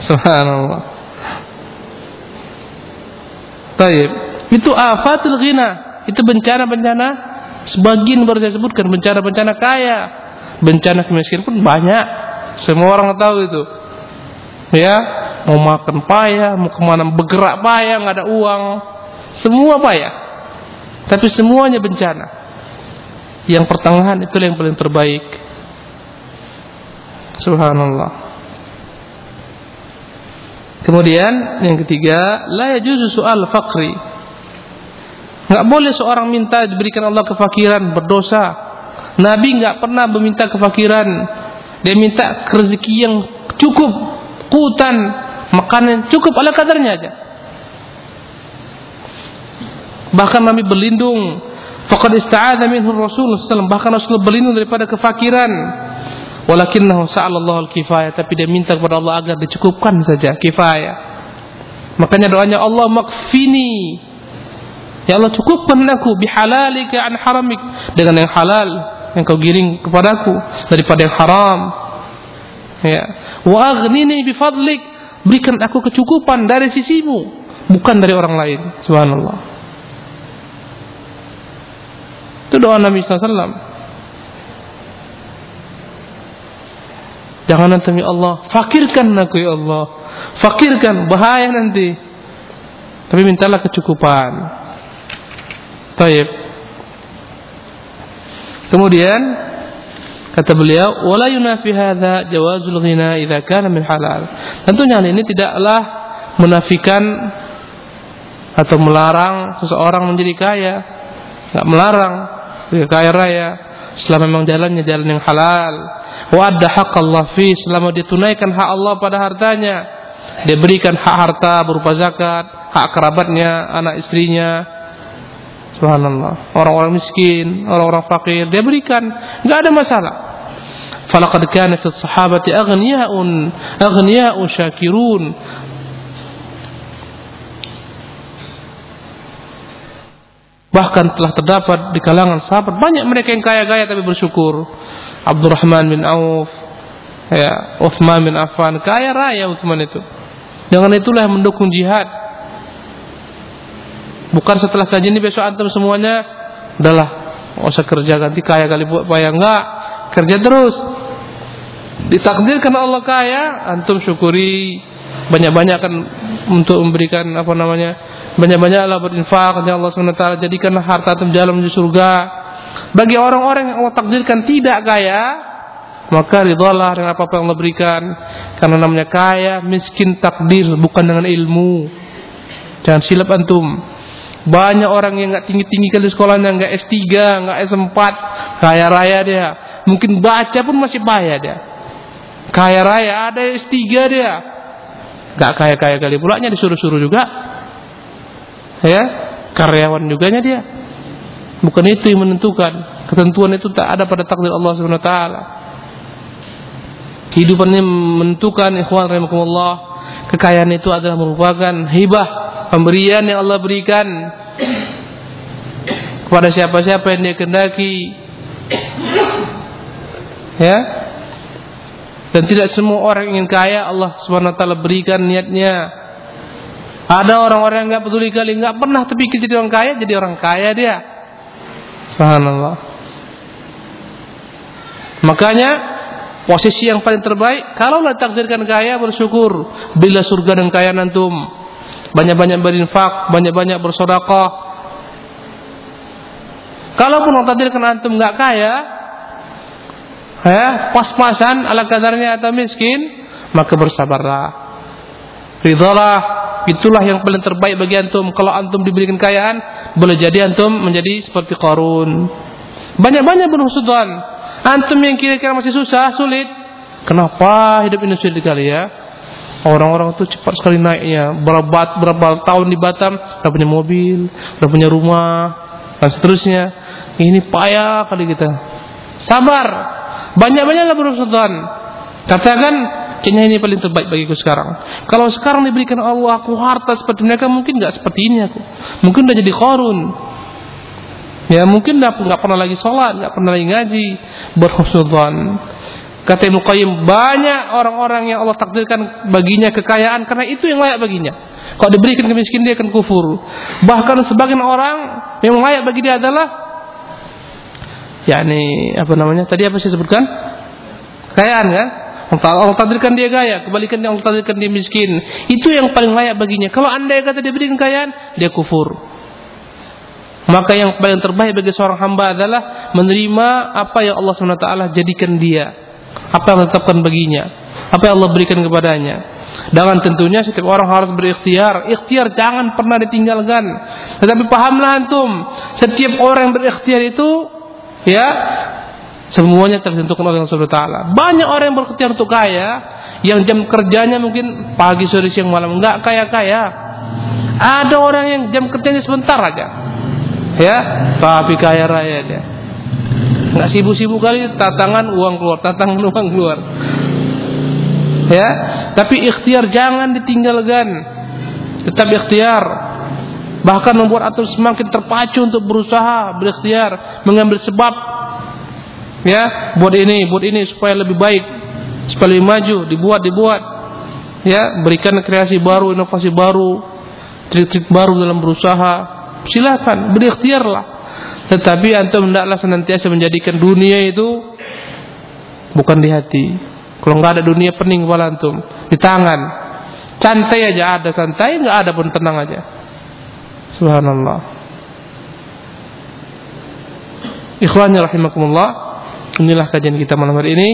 Subhanallah. Taib. Itu afatul ghina. Itu bencana-bencana sebagian baru saya sebutkan bencana-bencana kaya, bencana kemiskinan pun banyak. Semua orang tahu itu. Ya, mau makan payah, mau ke mana bergerak payah, nggak ada uang, semua payah. Tapi semuanya bencana. Yang pertengahan itu yang paling terbaik. Subhanallah. Kemudian yang ketiga, la yajuzu soal fakri. Enggak boleh seorang minta diberikan Allah kefakiran, berdosa. Nabi enggak pernah meminta kefakiran. Dia minta rezeki yang cukup, kutan, makanan cukup ala kadarnya aja. Bahkan Nabi berlindung. Faqad ista'adha minhu Rasul sallallahu Bahkan Rasul berlindung daripada kefakiran. Walakinnahu sa'alallahu al-kifayah tapi dia minta kepada Allah agar dicukupkan saja kifayah. Makanya doanya Allah makfini. Ya Allah cukupkan aku bihalalika an haramik dengan yang halal yang kau giring kepadaku daripada yang haram. Ya. Wa aghnini bifadlik berikan aku kecukupan dari sisimu bukan dari orang lain. Subhanallah. Itu doa Nabi wasallam. Jangan nanti ya Allah, fakirkan aku ya Allah. Fakirkan, bahaya nanti. Tapi mintalah kecukupan. Taib. Kemudian kata beliau, "Wala yunafi hadza jawazul ghina idza kana min halal." Tentunya hal ini tidaklah menafikan atau melarang seseorang menjadi kaya. Enggak melarang. Kaya raya. Selama memang jalannya jalan yang halal. Wa hak Allah fi. Selama dia tunaikan hak Allah pada hartanya. Dia berikan hak harta berupa zakat. Hak kerabatnya anak istrinya. Subhanallah. Orang-orang miskin orang-orang fakir. Dia berikan. Nggak ada masalah. Falaqad kana fi sahabati aghniya'un aghniya'u syakirun Bahkan telah terdapat di kalangan sahabat banyak mereka yang kaya-kaya tapi bersyukur. Abdurrahman bin Auf, ya, Uthman bin Affan, kaya raya Uthman itu. Dengan itulah mendukung jihad. Bukan setelah kajian ini besok antum semuanya adalah usah kerja ganti kaya kali buat payah enggak kerja terus ditakdirkan Allah kaya antum syukuri banyak-banyak kan untuk memberikan apa namanya banyak-banyaklah berinfak ya Allah SWT jadikanlah harta itu jalan menuju surga. Bagi orang-orang yang Allah takdirkan tidak kaya maka ridhalah dengan apa yang Allah berikan. Karena namanya kaya miskin takdir bukan dengan ilmu. Jangan silap antum. Banyak orang yang nggak tinggi-tinggi kali sekolahnya nggak S3 nggak S4 kaya raya dia. Mungkin baca pun masih payah dia. Kaya raya ada S3 dia. Nggak kaya-kaya kali pulanya disuruh-suruh juga ya karyawan juga nya dia. Bukan itu yang menentukan. Ketentuan itu tak ada pada takdir Allah Subhanahu wa taala. Kehidupannya menentukan ikhwan rahimakumullah. Kekayaan itu adalah merupakan hibah pemberian yang Allah berikan kepada siapa-siapa yang dia kendaki ya. Dan tidak semua orang ingin kaya Allah Subhanahu wa taala berikan niatnya ada orang-orang yang nggak peduli kali, nggak pernah terpikir jadi orang kaya, jadi orang kaya dia. Subhanallah. Makanya posisi yang paling terbaik kalau lah takdirkan kaya bersyukur. Bila surga dan kaya nantum. Banyak-banyak berinfak banyak-banyak bersedekah. Kalaupun Allah takdirkan antum nggak kaya ya pas-pasan ala kadarnya atau miskin maka bersabarlah. Ridhalah Itulah yang paling terbaik bagi antum. Kalau antum diberikan kekayaan, boleh jadi antum menjadi seperti Qarun. Banyak-banyak berhusudon. Antum yang kira-kira masih susah, sulit. Kenapa hidup ini sulit kali ya? Orang-orang itu cepat sekali naiknya. Berapa, berapa tahun di Batam, udah punya mobil, udah punya rumah, dan seterusnya. Ini payah kali kita. Sabar. Banyak-banyaklah berhusudon. Katakan Kayaknya ini paling terbaik bagiku sekarang. Kalau sekarang diberikan Allah aku harta seperti mereka, mungkin nggak seperti ini aku. Mungkin udah jadi korun. Ya mungkin udah nggak pernah lagi sholat, nggak pernah lagi ngaji, berhusnudzon. Kata Ibnu Qayyim, banyak orang-orang yang Allah takdirkan baginya kekayaan karena itu yang layak baginya. Kalau diberikan kemiskinan dia akan kufur. Bahkan sebagian orang yang layak bagi dia adalah yakni apa namanya? Tadi apa saya sebutkan? Kekayaan kan? Allah takdirkan dia kaya, kebalikan yang Allah takdirkan dia miskin. Itu yang paling layak baginya. Kalau anda yang kata dia berikan kekayaan, dia kufur. Maka yang paling terbaik bagi seorang hamba adalah menerima apa yang Allah SWT jadikan dia. Apa yang tetapkan baginya. Apa yang Allah berikan kepadanya. Dengan tentunya setiap orang harus berikhtiar. Ikhtiar jangan pernah ditinggalkan. Tetapi pahamlah antum. Setiap orang yang berikhtiar itu ya Semuanya tertentukan oleh Allah taala. Banyak orang yang berikhtiar untuk kaya, yang jam kerjanya mungkin pagi, sore, siang, malam, enggak kaya-kaya. Ada orang yang jam kerjanya sebentar aja. Ya, tapi kaya raya dia. Enggak sibuk-sibuk kali tatangan uang keluar, tatangan uang keluar. Ya, tapi ikhtiar jangan ditinggalkan. Tetap ikhtiar. Bahkan membuat atur semakin terpacu untuk berusaha, berikhtiar, mengambil sebab ya buat ini buat ini supaya lebih baik supaya lebih maju dibuat dibuat. Ya berikan kreasi baru inovasi baru trik-trik baru dalam berusaha. Silakan berikhtiarlah tetapi antum hendaklah senantiasa menjadikan dunia itu bukan di hati. Kalau nggak ada dunia pening kepala antum. Di tangan. Santai aja ada santai nggak ada pun tenang aja. Subhanallah. Ikhwani rahimakumullah Inilah kajian kita malam hari ini.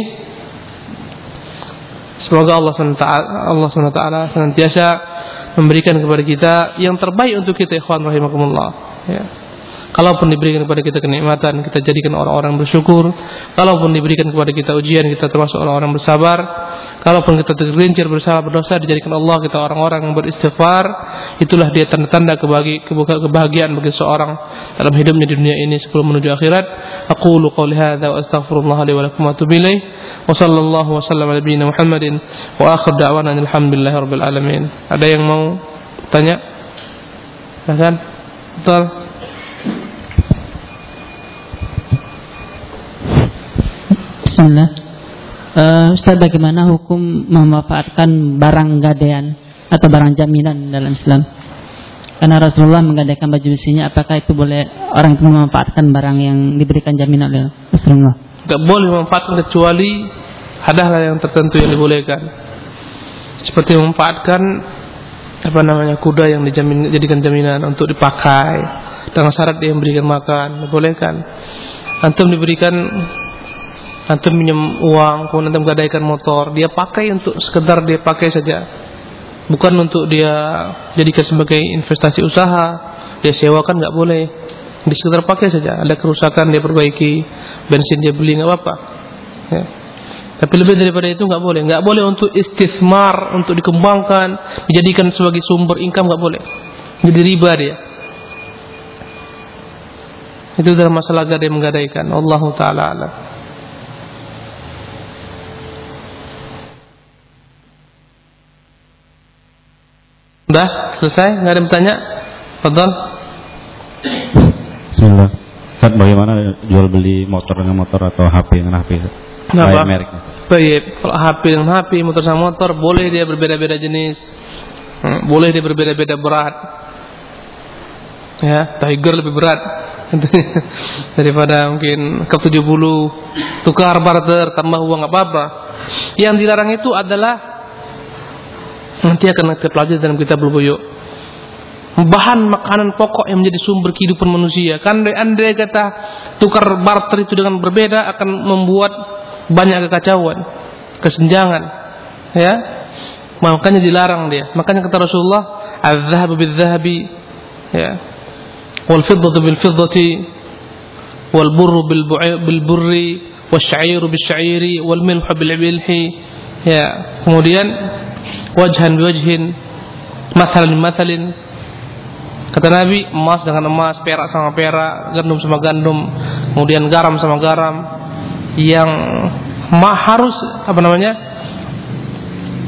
Semoga Allah SWT, Allah SWT senantiasa memberikan kepada kita yang terbaik untuk kita ikhwan rahimakumullah. Ya. Kalaupun diberikan kepada kita kenikmatan, kita jadikan orang-orang bersyukur. Kalaupun diberikan kepada kita ujian, kita termasuk orang-orang bersabar. Kalaupun kita tergelincir bersalah berdosa, dijadikan Allah kita orang-orang yang beristighfar. Itulah dia tanda-tanda kebahagiaan bagi seorang dalam hidupnya di dunia ini sebelum menuju akhirat. Aku qouli hadza wa astaghfirullah li wa lakum wa atubu. Wa sallallahu wa sallam ala nabiyyina Muhammadin wa akhir alamin. Ada yang mau tanya? Silakan. Betul. Bismillah. Uh, Ustaz bagaimana hukum memanfaatkan barang gadaian atau barang jaminan dalam Islam? Karena Rasulullah menggadaikan baju besinya, apakah itu boleh orang itu memanfaatkan barang yang diberikan jaminan oleh Rasulullah? Tidak boleh memanfaatkan kecuali ada hal yang tertentu yang dibolehkan. Seperti memanfaatkan apa namanya kuda yang dijamin jadikan jaminan untuk dipakai dengan syarat dia memberikan makan, dibolehkan. Antum diberikan antum minjem uang kemudian antum gadaikan motor dia pakai untuk sekedar dia pakai saja. Bukan untuk dia jadikan sebagai investasi usaha. Dia sewakan nggak boleh. Dia sekedar pakai saja. Ada kerusakan dia perbaiki bensin dia beli nggak apa-apa. Ya. tapi lebih daripada itu nggak boleh. Nggak boleh untuk istismar untuk dikembangkan dijadikan sebagai sumber income nggak boleh. Jadi riba dia. Itu dalam masalah gadai menggadaikan. Allah taala alam Udah selesai? Nggak ada yang bertanya? Fadal. Bismillah. Ustaz bagaimana jual beli motor dengan motor atau HP dengan HP? Kenapa? Baik, kalau HP dengan HP, motor sama motor boleh dia berbeda-beda jenis. Hmm, boleh dia berbeda-beda berat. Ya, Tiger lebih berat daripada mungkin ke 70 tukar barter tambah uang apa-apa. Yang dilarang itu adalah Nanti akan kita pelajari dalam kitab Lubuyuk. Bahan makanan pokok yang menjadi sumber kehidupan manusia. Kan andai kata tukar barter itu dengan berbeda akan membuat banyak kekacauan, kesenjangan. Ya, makanya dilarang dia. Makanya kata Rasulullah, "Al-dhahabu bil-dhahabi." Ya. Wal fiddatu bil fiddati wal burru bil burri wasyairu bil wal milhu bil milhi. Ya. Kemudian wajhan biwajhin masalan masalin. Kata Nabi emas dengan emas perak sama perak gandum sama gandum kemudian garam sama garam. Yang ma harus apa namanya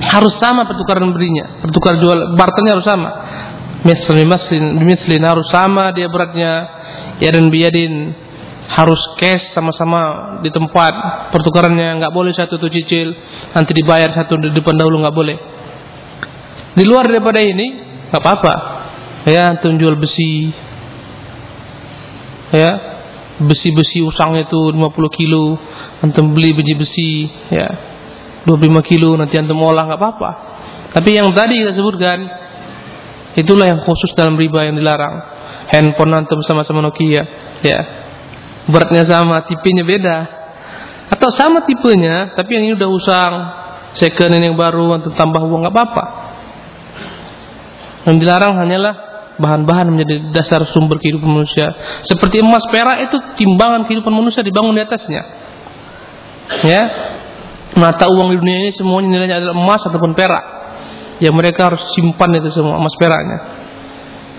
harus sama pertukaran berinya pertukar jual barternya harus sama. Mislin mislin mislin harus sama dia beratnya. Dan biadin harus cash sama-sama di tempat pertukarannya nggak boleh satu tuh cicil nanti dibayar satu di depan dahulu nggak boleh di luar daripada ini nggak apa-apa. Ya, antum jual besi. Ya, besi-besi usang itu 50 kilo, antum beli biji besi, ya. 25 kilo nanti antum olah nggak apa-apa. Tapi yang tadi kita sebutkan itulah yang khusus dalam riba yang dilarang. Handphone antum sama-sama Nokia, ya. Beratnya sama, tipenya beda. Atau sama tipenya, tapi yang ini udah usang, second ini yang baru, antum tambah uang nggak apa-apa. Yang dilarang hanyalah bahan-bahan menjadi dasar sumber kehidupan manusia. Seperti emas perak itu timbangan kehidupan manusia dibangun di atasnya. Ya. Mata uang di dunia ini semuanya nilainya adalah emas ataupun perak. Ya mereka harus simpan itu semua emas peraknya.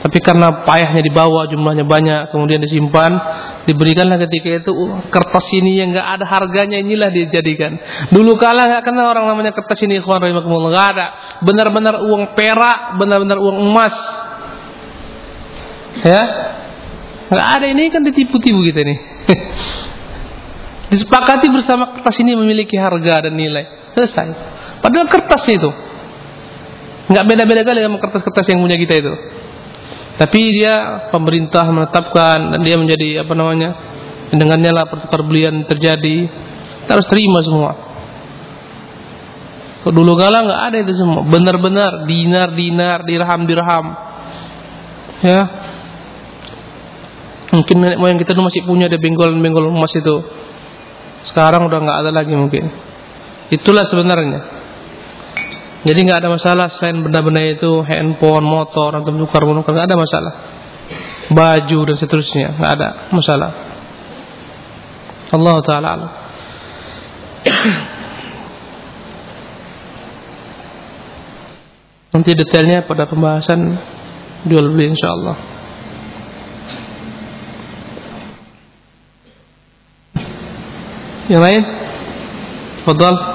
Tapi karena payahnya dibawa jumlahnya banyak kemudian disimpan diberikanlah ketika itu uh, kertas ini yang nggak ada harganya inilah dijadikan. Dulu kala nggak kenal orang namanya kertas ini ikhwan rahimakumullah nggak ada. Benar-benar uang perak, benar-benar uang emas. Ya. Nggak ada ini kan ditipu-tipu kita nih. Disepakati bersama kertas ini memiliki harga dan nilai. Selesai. Padahal kertas itu nggak beda-beda kali sama kertas-kertas yang punya kita itu. Tapi dia pemerintah menetapkan dan dia menjadi apa namanya? Dengannya lah pertukar belian terjadi. Kita harus terima semua. Dulu kala nggak ada itu semua. Benar-benar dinar, dinar, dirham, dirham. Ya. Mungkin nenek moyang kita dulu masih punya ada benggol-benggol emas itu. Sekarang udah nggak ada lagi mungkin. Itulah sebenarnya. Jadi nggak ada masalah selain benda-benda itu handphone, motor, atau tukar menukar nggak ada masalah. baju dan seterusnya, nggak ada masalah. Allah taala alam. Nanti detailnya pada pembahasan jual beli insyaallah. Yang lain? Fadal.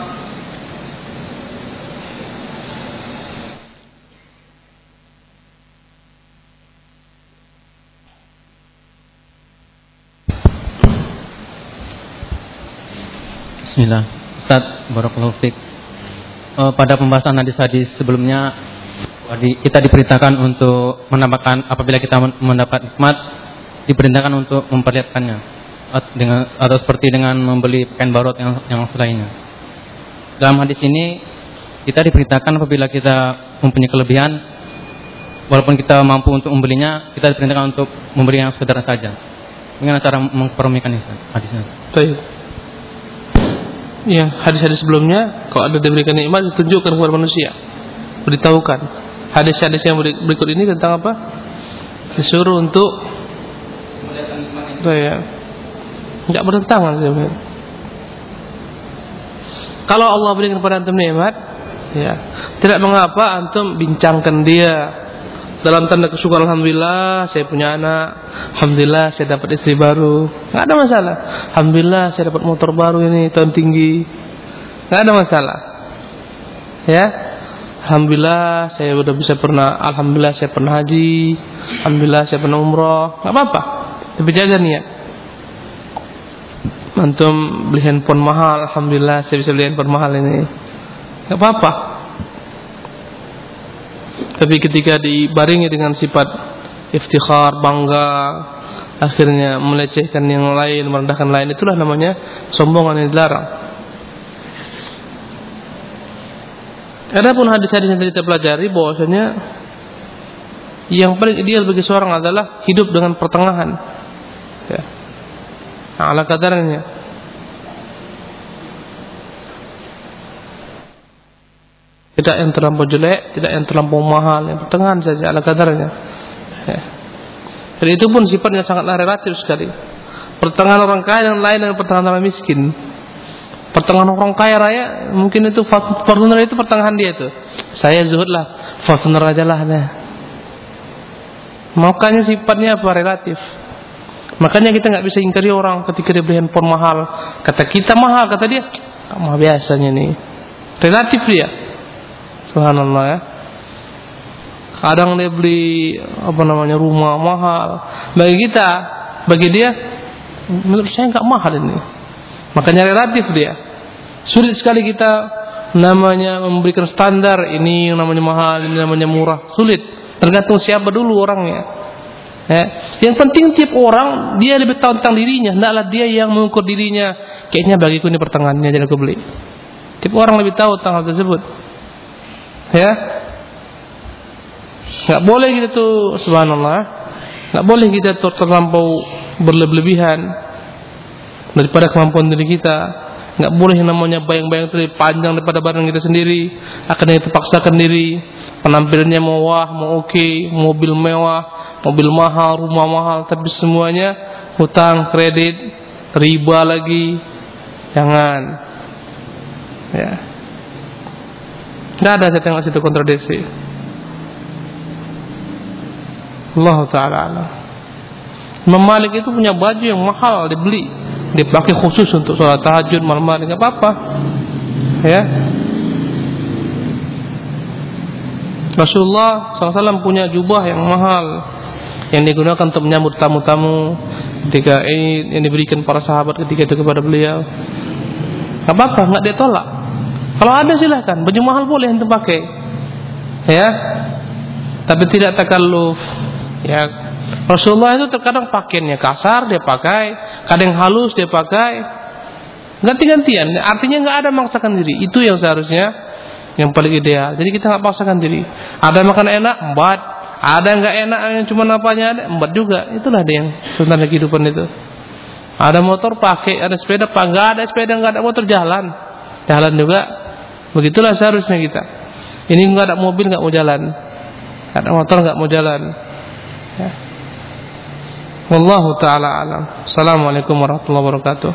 Bismillah. Ustaz, barakallahu fiik. Uh, pada pembahasan hadis-hadis sebelumnya kita diperintahkan untuk mendapatkan apabila kita mendapat nikmat diperintahkan untuk memperlihatkannya dengan atau seperti dengan membeli kain barot yang yang selainnya. Dalam hadis ini kita diperintahkan apabila kita mempunyai kelebihan walaupun kita mampu untuk membelinya kita diperintahkan untuk memberi yang sekedar saja. Bagaimana cara mempermikan itu hadisnya? Baik ya hadis-hadis sebelumnya kalau ada diberikan nikmat ditunjukkan kepada manusia. Beritahukan. Hadis-hadis yang berikut ini tentang apa? Disuruh untuk saya nggak bertentangan sebenarnya. Kalau Allah berikan kepada antum nikmat ya tidak mengapa antum bincangkan dia dalam tanda kesyukuran alhamdulillah saya punya anak. Alhamdulillah saya dapat istri baru. Nggak ada masalah. Alhamdulillah saya dapat motor baru ini tahun tinggi. Nggak ada masalah. Ya? Alhamdulillah saya sudah bisa pernah alhamdulillah saya pernah haji. Alhamdulillah saya pernah umroh. Nggak apa-apa. Tapi jaga niat. Antum beli handphone mahal. Alhamdulillah saya bisa beli handphone mahal ini. Nggak apa-apa tapi ketika dibaringi dengan sifat iftikhar, bangga, akhirnya melecehkan yang lain, merendahkan lain, itulah namanya sombongan yang dilarang. Adapun hadis-hadis yang kita pelajari bahwasanya yang paling ideal bagi seorang adalah hidup dengan pertengahan. Ya. Ala kadarnya. Tidak yang terlampau jelek, tidak yang terlampau mahal, yang pertengahan saja ala kadarnya. Ya. Dan itu pun sifatnya sangatlah relatif sekali. Pertengahan orang kaya dan lain dengan pertengahan orang miskin. Pertengahan orang kaya raya mungkin itu Fortuner itu pertengahan dia itu. Saya zuhud lah, Fortuner aja lah. Nah. Makanya sifatnya apa relatif. Makanya kita nggak bisa ingkari orang ketika dia beli handphone mahal. Kata kita mahal, kata dia, mah biasanya nih. Relatif dia. Subhanallah ya. Kadang dia beli apa namanya rumah mahal. Bagi kita, bagi dia menurut saya nggak mahal ini. Makanya relatif dia. Sulit sekali kita namanya memberikan standar ini yang namanya mahal, ini namanya murah. Sulit. Tergantung siapa dulu orangnya. Ya. Yang penting tiap orang dia lebih tahu tentang dirinya. Tidaklah dia yang mengukur dirinya. Kayaknya bagiku ini pertengahannya jadi aku beli. Tiap orang lebih tahu tentang hal tersebut ya. Nggak boleh kita tuh subhanallah. Nggak boleh kita tuh terlampau berlebihan daripada kemampuan diri kita. Nggak boleh namanya bayang-bayang terlalu panjang daripada badan kita sendiri. Akhirnya kita diri. Penampilannya mewah mau oke okay, mobil mewah mobil mahal rumah mahal. Tapi semuanya hutang kredit riba lagi. Jangan. Ya tidak ada saya tengok situ kontradiksi. Allah Taala alam. Imam Malik itu punya baju yang mahal dibeli, dipakai khusus untuk sholat tahajud malam-malam nggak apa-apa, ya. Rasulullah SAW punya jubah yang mahal yang digunakan untuk menyambut tamu-tamu ketika ini yang diberikan para sahabat ketika itu kepada beliau. Gak apa-apa, nggak dia tolak. Kalau ada silahkan, baju mahal boleh untuk pakai. Ya. Tapi tidak takalluf. Ya. Rasulullah itu terkadang pakainya kasar dia pakai, kadang halus dia pakai. Ganti-gantian, artinya nggak ada maksakan diri. Itu yang seharusnya yang paling ideal. Jadi kita nggak paksakan diri. Ada makan enak, embat. Ada nggak enak yang cuma apanya ada, embat juga. Itulah dia yang sebenarnya kehidupan itu. Ada motor pakai, ada sepeda nggak ada sepeda, nggak ada motor jalan, jalan juga Begitulah seharusnya kita. Ini nggak ada mobil nggak mau jalan, nggak ada motor nggak mau jalan. Ya. Wallahu taala alam. Assalamualaikum warahmatullahi wabarakatuh.